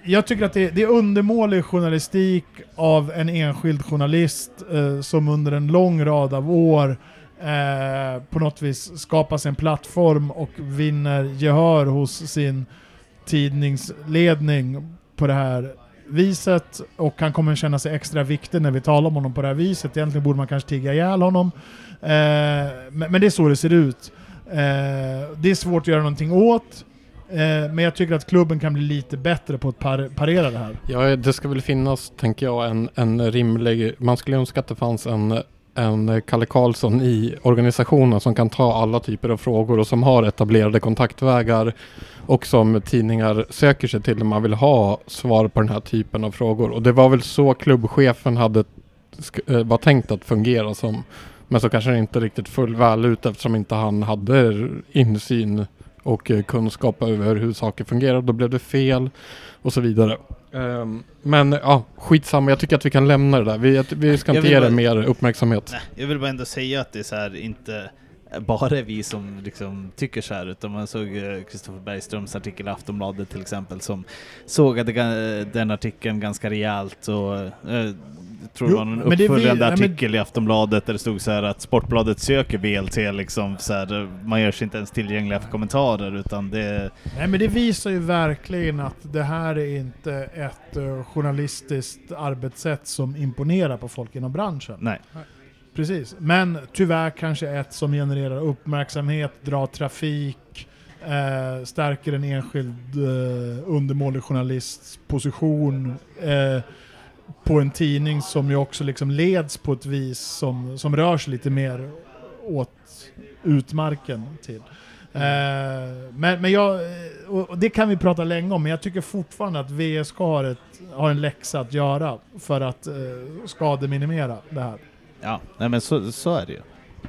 Speaker 2: jag tycker att det, det är undermålig journalistik av en enskild journalist eh, som under en lång rad av år eh, på något vis skapar sig en plattform och vinner gehör hos sin tidningsledning på det här viset och han kommer känna sig extra viktig när vi talar om honom på det här viset. Egentligen borde man kanske tigga ihjäl honom. Eh, men, men det är så det ser ut. Eh, det är svårt att göra någonting åt. Eh, men jag tycker att klubben kan bli lite bättre på att par parera det här.
Speaker 1: Ja, det ska väl finnas, tänker jag, en, en rimlig... Man skulle önska att det fanns en, en Kalle Karlsson i organisationen som kan ta alla typer av frågor och som har etablerade kontaktvägar och som tidningar söker sig till när man vill ha svar på den här typen av frågor. Och det var väl så klubbchefen hade eh, var tänkt att fungera som. Men så kanske det inte riktigt föll väl ut eftersom inte han hade insyn och eh, kunskap över hur saker fungerar. Då blev det fel och så vidare. Ehm, men ja, skitsamma. Jag tycker att vi kan lämna det där. Vi, att- vi ska inte ge det
Speaker 3: bara-
Speaker 1: mer uppmärksamhet.
Speaker 3: Nej, jag vill bara ändå säga att det är så här inte bara vi som liksom tycker så här, utan man såg Kristoffer Bergströms artikel i Aftonbladet till exempel som sågade ga- den artikeln ganska rejält och eh, tror det
Speaker 2: Jo,
Speaker 3: var en
Speaker 2: det är vi-
Speaker 3: uppföljande
Speaker 2: ja, men-
Speaker 3: artikel i Aftonbladet där det stod så här att Sportbladet söker VLT liksom så här, man gör sig inte ens tillgängliga för kommentarer utan det
Speaker 2: Nej men det visar ju verkligen att det här är inte ett uh, journalistiskt arbetssätt som imponerar på folk inom branschen.
Speaker 3: nej.
Speaker 2: Precis. Men tyvärr kanske ett som genererar uppmärksamhet, drar trafik, eh, stärker en enskild eh, undermålig journalists position eh, på en tidning som ju också liksom leds på ett vis som, som rör sig lite mer åt utmarken till. Eh, men, men jag, eh, och det kan vi prata länge om, men jag tycker fortfarande att VSK har, ett, har en läxa att göra för att eh, skademinimera det här.
Speaker 3: Ja, nej men så, så är det ju.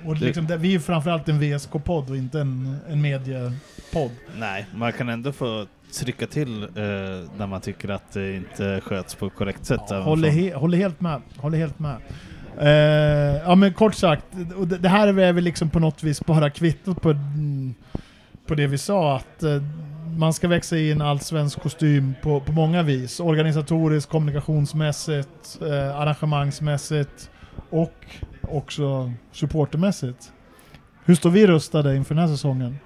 Speaker 2: Och liksom, det, vi är ju framförallt en VSK-podd och inte en, en mediepodd.
Speaker 3: Nej, man kan ändå få trycka till eh, när man tycker att det inte sköts på korrekt sätt.
Speaker 2: Ja, håller, he, håller helt med. Håller helt med. Eh, ja men kort sagt, det, det här är väl liksom på något vis bara kvittot på, mm, på det vi sa att eh, man ska växa i en allsvensk kostym på, på många vis. Organisatoriskt, kommunikationsmässigt, eh, arrangemangsmässigt och också supportermässigt. Hur står vi rustade inför den här säsongen?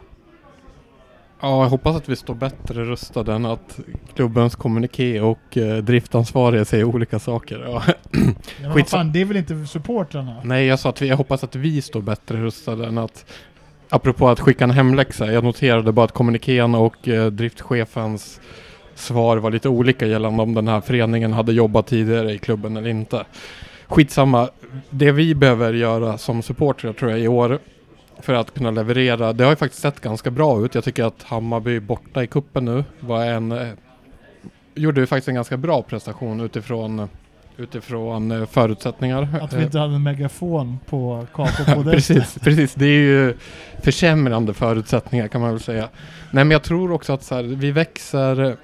Speaker 1: Ja, jag hoppas att vi står bättre rustade än att klubbens kommuniké och eh, driftansvariga säger olika saker. Ja.
Speaker 2: Ja, men fan, det är väl inte supportrarna?
Speaker 1: Nej, jag sa att vi, jag hoppas att vi står bättre rustade än att Apropå att skicka en hemläxa, jag noterade bara att kommunikén och eh, driftchefens svar var lite olika gällande om den här föreningen hade jobbat tidigare i klubben eller inte. Skitsamma, det vi behöver göra som supportrar tror jag i år för att kunna leverera, det har ju faktiskt sett ganska bra ut. Jag tycker att Hammarby borta i kuppen nu var en, eh, gjorde ju faktiskt en ganska bra prestation utifrån, utifrån eh, förutsättningar.
Speaker 2: Att vi inte hade en megafon på Capo
Speaker 1: precis, precis. Det är ju försämrande förutsättningar kan man väl säga. Nej men jag tror också att så här, vi växer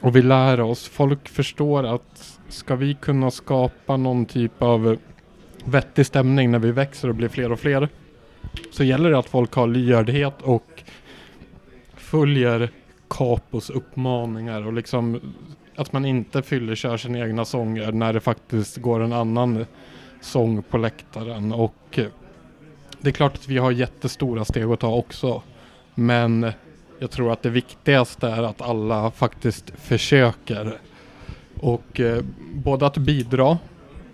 Speaker 1: och vi lär oss. Folk förstår att ska vi kunna skapa någon typ av vettig stämning när vi växer och blir fler och fler så gäller det att folk har lyhördhet och följer Capos uppmaningar och liksom att man inte fyller kör sina egna sånger när det faktiskt går en annan sång på läktaren och eh, det är klart att vi har jättestora steg att ta också. Men jag tror att det viktigaste är att alla faktiskt försöker. Och eh, både att bidra,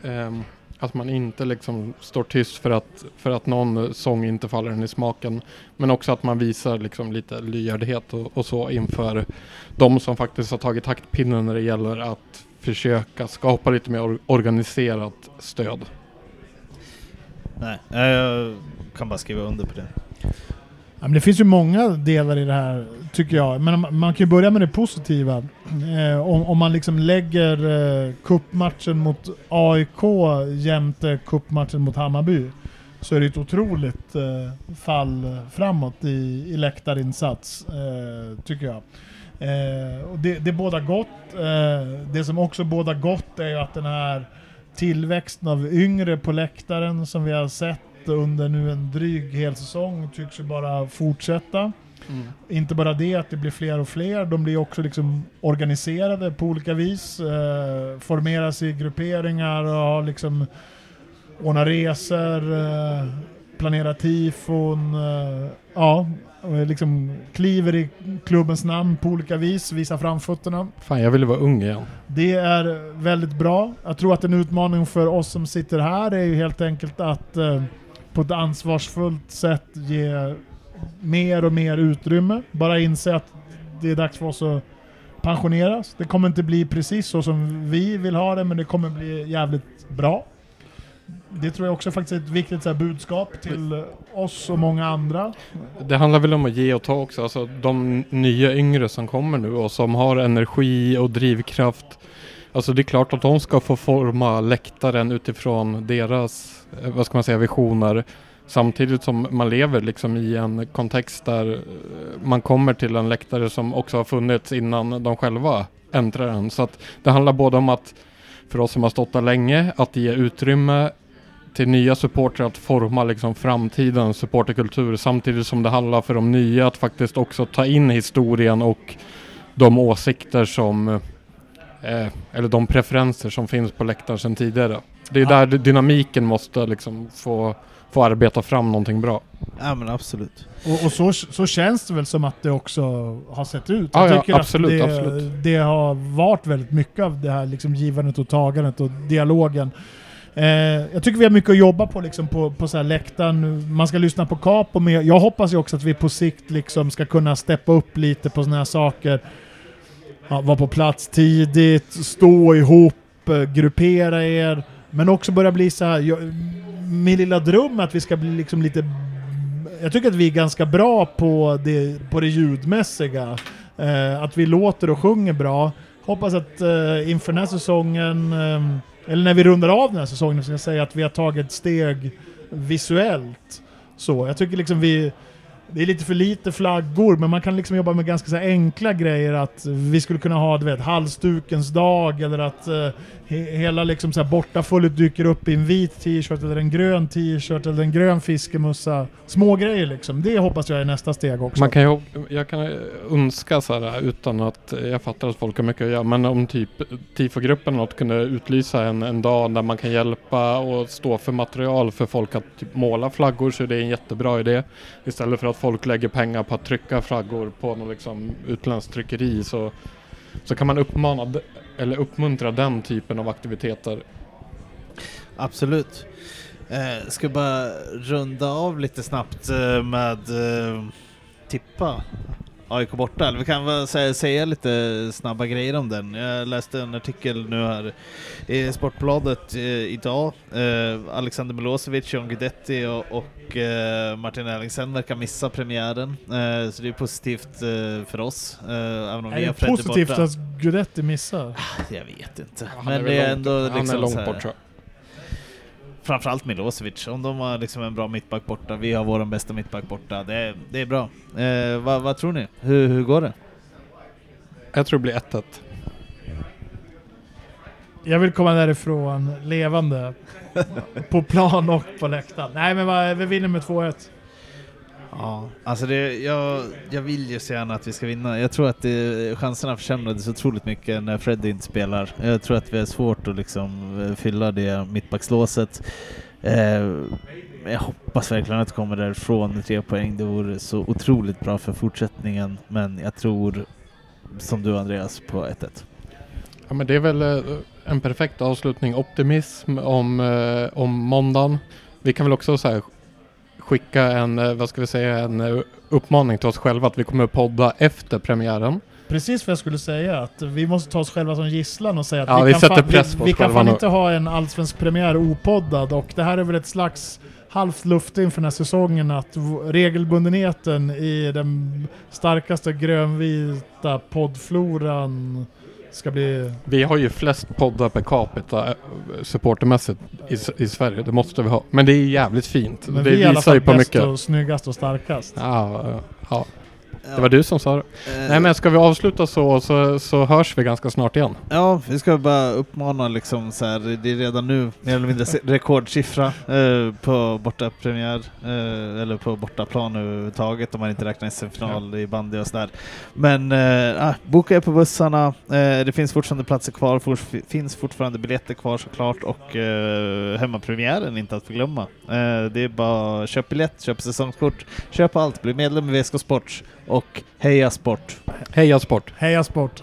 Speaker 1: eh, att man inte liksom står tyst för att, för att någon sång inte faller en i smaken. Men också att man visar liksom lite lyhördhet och, och så inför de som faktiskt har tagit taktpinnen när det gäller att försöka skapa lite mer or- organiserat stöd.
Speaker 3: Nej, jag kan bara skriva under på det.
Speaker 2: Ja, men det finns ju många delar i det här, tycker jag. Men man, man kan ju börja med det positiva. Eh, om, om man liksom lägger eh, kuppmatchen mot AIK jämte kuppmatchen mot Hammarby så är det ett otroligt eh, fall framåt i, i läktarinsats, eh, tycker jag. Eh, och det, det båda gott. Eh, det som också båda gott är ju att den här tillväxten av yngre på läktaren som vi har sett under nu en dryg hel säsong tycks ju bara fortsätta. Inte bara det att det blir fler och fler, de blir också liksom organiserade på olika vis. Eh, formeras i grupperingar och har liksom ordnar resor, eh, planerar tifon, eh, ja, och liksom kliver i klubbens namn på olika vis, visar framfötterna.
Speaker 1: Fan, jag ville vara ung igen.
Speaker 2: Det är väldigt bra. Jag tror att en utmaning för oss som sitter här är ju helt enkelt att eh, på ett ansvarsfullt sätt ge mer och mer utrymme. Bara inse att det är dags för oss att pensioneras. Det kommer inte bli precis så som vi vill ha det, men det kommer bli jävligt bra. Det tror jag också faktiskt är ett viktigt så här, budskap till oss och många andra.
Speaker 1: Det handlar väl om att ge och ta också. Alltså de nya yngre som kommer nu och som har energi och drivkraft. Alltså det är klart att de ska få forma läktaren utifrån deras, eh, vad ska man säga, visioner. Samtidigt som man lever liksom i en kontext där eh, man kommer till en läktare som också har funnits innan de själva äntrar den. Så att det handlar både om att för oss som har stått där länge, att ge utrymme till nya supportrar att forma liksom framtidens supporterkultur samtidigt som det handlar för de nya att faktiskt också ta in historien och de åsikter som eh, eh, eller de preferenser som finns på läktaren sedan tidigare. Det är
Speaker 2: Ja.
Speaker 1: där dynamiken måste liksom få, få arbeta fram någonting bra.
Speaker 3: Ja men absolut.
Speaker 2: Och, och så, så känns det väl som att det också har sett ut.
Speaker 1: Ja,
Speaker 2: Jag
Speaker 1: ja,
Speaker 2: tycker
Speaker 1: absolut,
Speaker 2: att det,
Speaker 1: absolut.
Speaker 2: det har varit väldigt mycket av det här liksom givandet och tagandet och dialogen. Eh, jag tycker vi har mycket att jobba på liksom på, på så här läktaren. Man ska lyssna på Capo, men jag, jag hoppas ju också att vi på sikt liksom ska kunna steppa upp lite på sådana här saker. Ja, vara på plats tidigt, stå ihop, eh, gruppera er. Men också börja bli så här. Jag, min lilla dröm är att vi ska bli liksom lite... Jag tycker att vi är ganska bra på det, på det ljudmässiga. Eh, att vi låter och sjunger bra. Hoppas att eh, inför den här säsongen, eh, eller när vi rundar av den här säsongen, så ska jag säga att vi har tagit ett steg visuellt. Så, jag tycker liksom vi... Det är lite för lite flaggor, men man kan liksom jobba med ganska så enkla grejer. Att vi skulle kunna ha, du vet, halsdukens dag, eller att eh, he hela liksom så här bortafullet dyker upp i en vit t-shirt, eller en grön t-shirt, eller en grön fiskemussa. Små grejer liksom. Det hoppas jag är nästa steg också.
Speaker 1: Man kan ju, jag kan önska så här utan att, jag fattar att folk har mycket att göra, men om typ TIFO-gruppen något kunde utlysa en, en dag där man kan hjälpa och stå för material för folk att typ måla flaggor så är det en jättebra idé. Istället för att folk lägger pengar på att trycka flaggor på något liksom utländskt tryckeri så, så kan man uppmana eller uppmuntra den typen av aktiviteter.
Speaker 3: Absolut. Eh, ska bara runda av lite snabbt eh, med eh, tippa AIK borta. Eller vi kan väl säga, säga lite snabba grejer om den. Jag läste en artikel nu här i Sportbladet eh, idag. Eh, Alexander Milosevic, John Guidetti och, och eh, Martin Erlingsen verkar missa premiären. Eh, så det är positivt eh, för oss. Eh, även om
Speaker 2: är
Speaker 3: vi
Speaker 2: det
Speaker 3: har Freddy
Speaker 2: positivt
Speaker 3: borta.
Speaker 2: att Guidetti missar?
Speaker 3: Jag vet inte.
Speaker 1: Han
Speaker 3: Men
Speaker 1: väl
Speaker 3: det är
Speaker 1: långt-
Speaker 3: ändå
Speaker 1: han
Speaker 3: liksom
Speaker 1: är långt
Speaker 3: så här-
Speaker 1: bort tror jag.
Speaker 3: Framförallt Milosevic, om de har liksom en bra mittback borta, vi har vår bästa mittback borta, det, är- det är bra. Eh, vad, vad tror ni? Hur, hur går det?
Speaker 1: Jag tror det blir 1-1.
Speaker 2: Jag vill komma därifrån levande. på plan och på läktaren. Nej men vad- vi vinner med 2-1.
Speaker 3: Ja, alltså det, jag, jag vill ju så gärna att vi ska vinna. Jag tror att det, chanserna försämrades otroligt mycket när Freddy inte spelar. Jag tror att vi har svårt att liksom eh, fylla det mittbackslåset. Eh, jag hoppas verkligen att det kommer därifrån med tre poäng. Det vore så otroligt bra för fortsättningen. Men jag tror, som du Andreas, på 1-1.
Speaker 1: Ja men det är väl eh, en perfekt avslutning. Optimism om, eh, om måndagen. Vi kan väl också så skicka en, eh, vad ska vi säga, en eh, uppmaning till oss själva att vi kommer att podda efter premiären.
Speaker 2: Precis vad jag skulle säga, att vi måste ta oss själva som gisslan och säga att
Speaker 1: Ja,
Speaker 2: vi,
Speaker 1: vi
Speaker 2: kan fan, vi, vi kan fan inte ha en allsvensk premiär opoddad och det här är väl ett slags halvt luft inför den här säsongen att regelbundenheten i den starkaste grönvita poddfloran ska bli...
Speaker 1: Vi har ju flest poddar per capita eh, supportermässigt i, i Sverige. Det måste vi ha. Men det är jävligt fint.
Speaker 2: Men
Speaker 1: det
Speaker 2: vi är i alla
Speaker 1: visar
Speaker 2: fall
Speaker 1: ju på
Speaker 2: bäst
Speaker 1: mycket.
Speaker 2: och snyggast och starkast.
Speaker 1: Ja, ja, det var du som sa det. Nej men ska vi avsluta så, så, så hörs vi ganska snart igen.
Speaker 3: Ja, vi ska bara uppmana liksom så här, det är redan nu mer eller mindre rekordsiffra eh, på bortapremiär, eh, eller på bortaplan överhuvudtaget om man inte räknar SM-final i bandy och sådär. Men eh, ah, boka er på bussarna, eh, det finns fortfarande platser kvar, for, finns fortfarande biljetter kvar såklart och eh, hemmapremiären inte att förglömma. Eh, det är bara köp biljett, köp säsongskort, köp allt, bli medlem i VSK Sport och heja sport!
Speaker 1: Heja sport!
Speaker 2: Heja sport!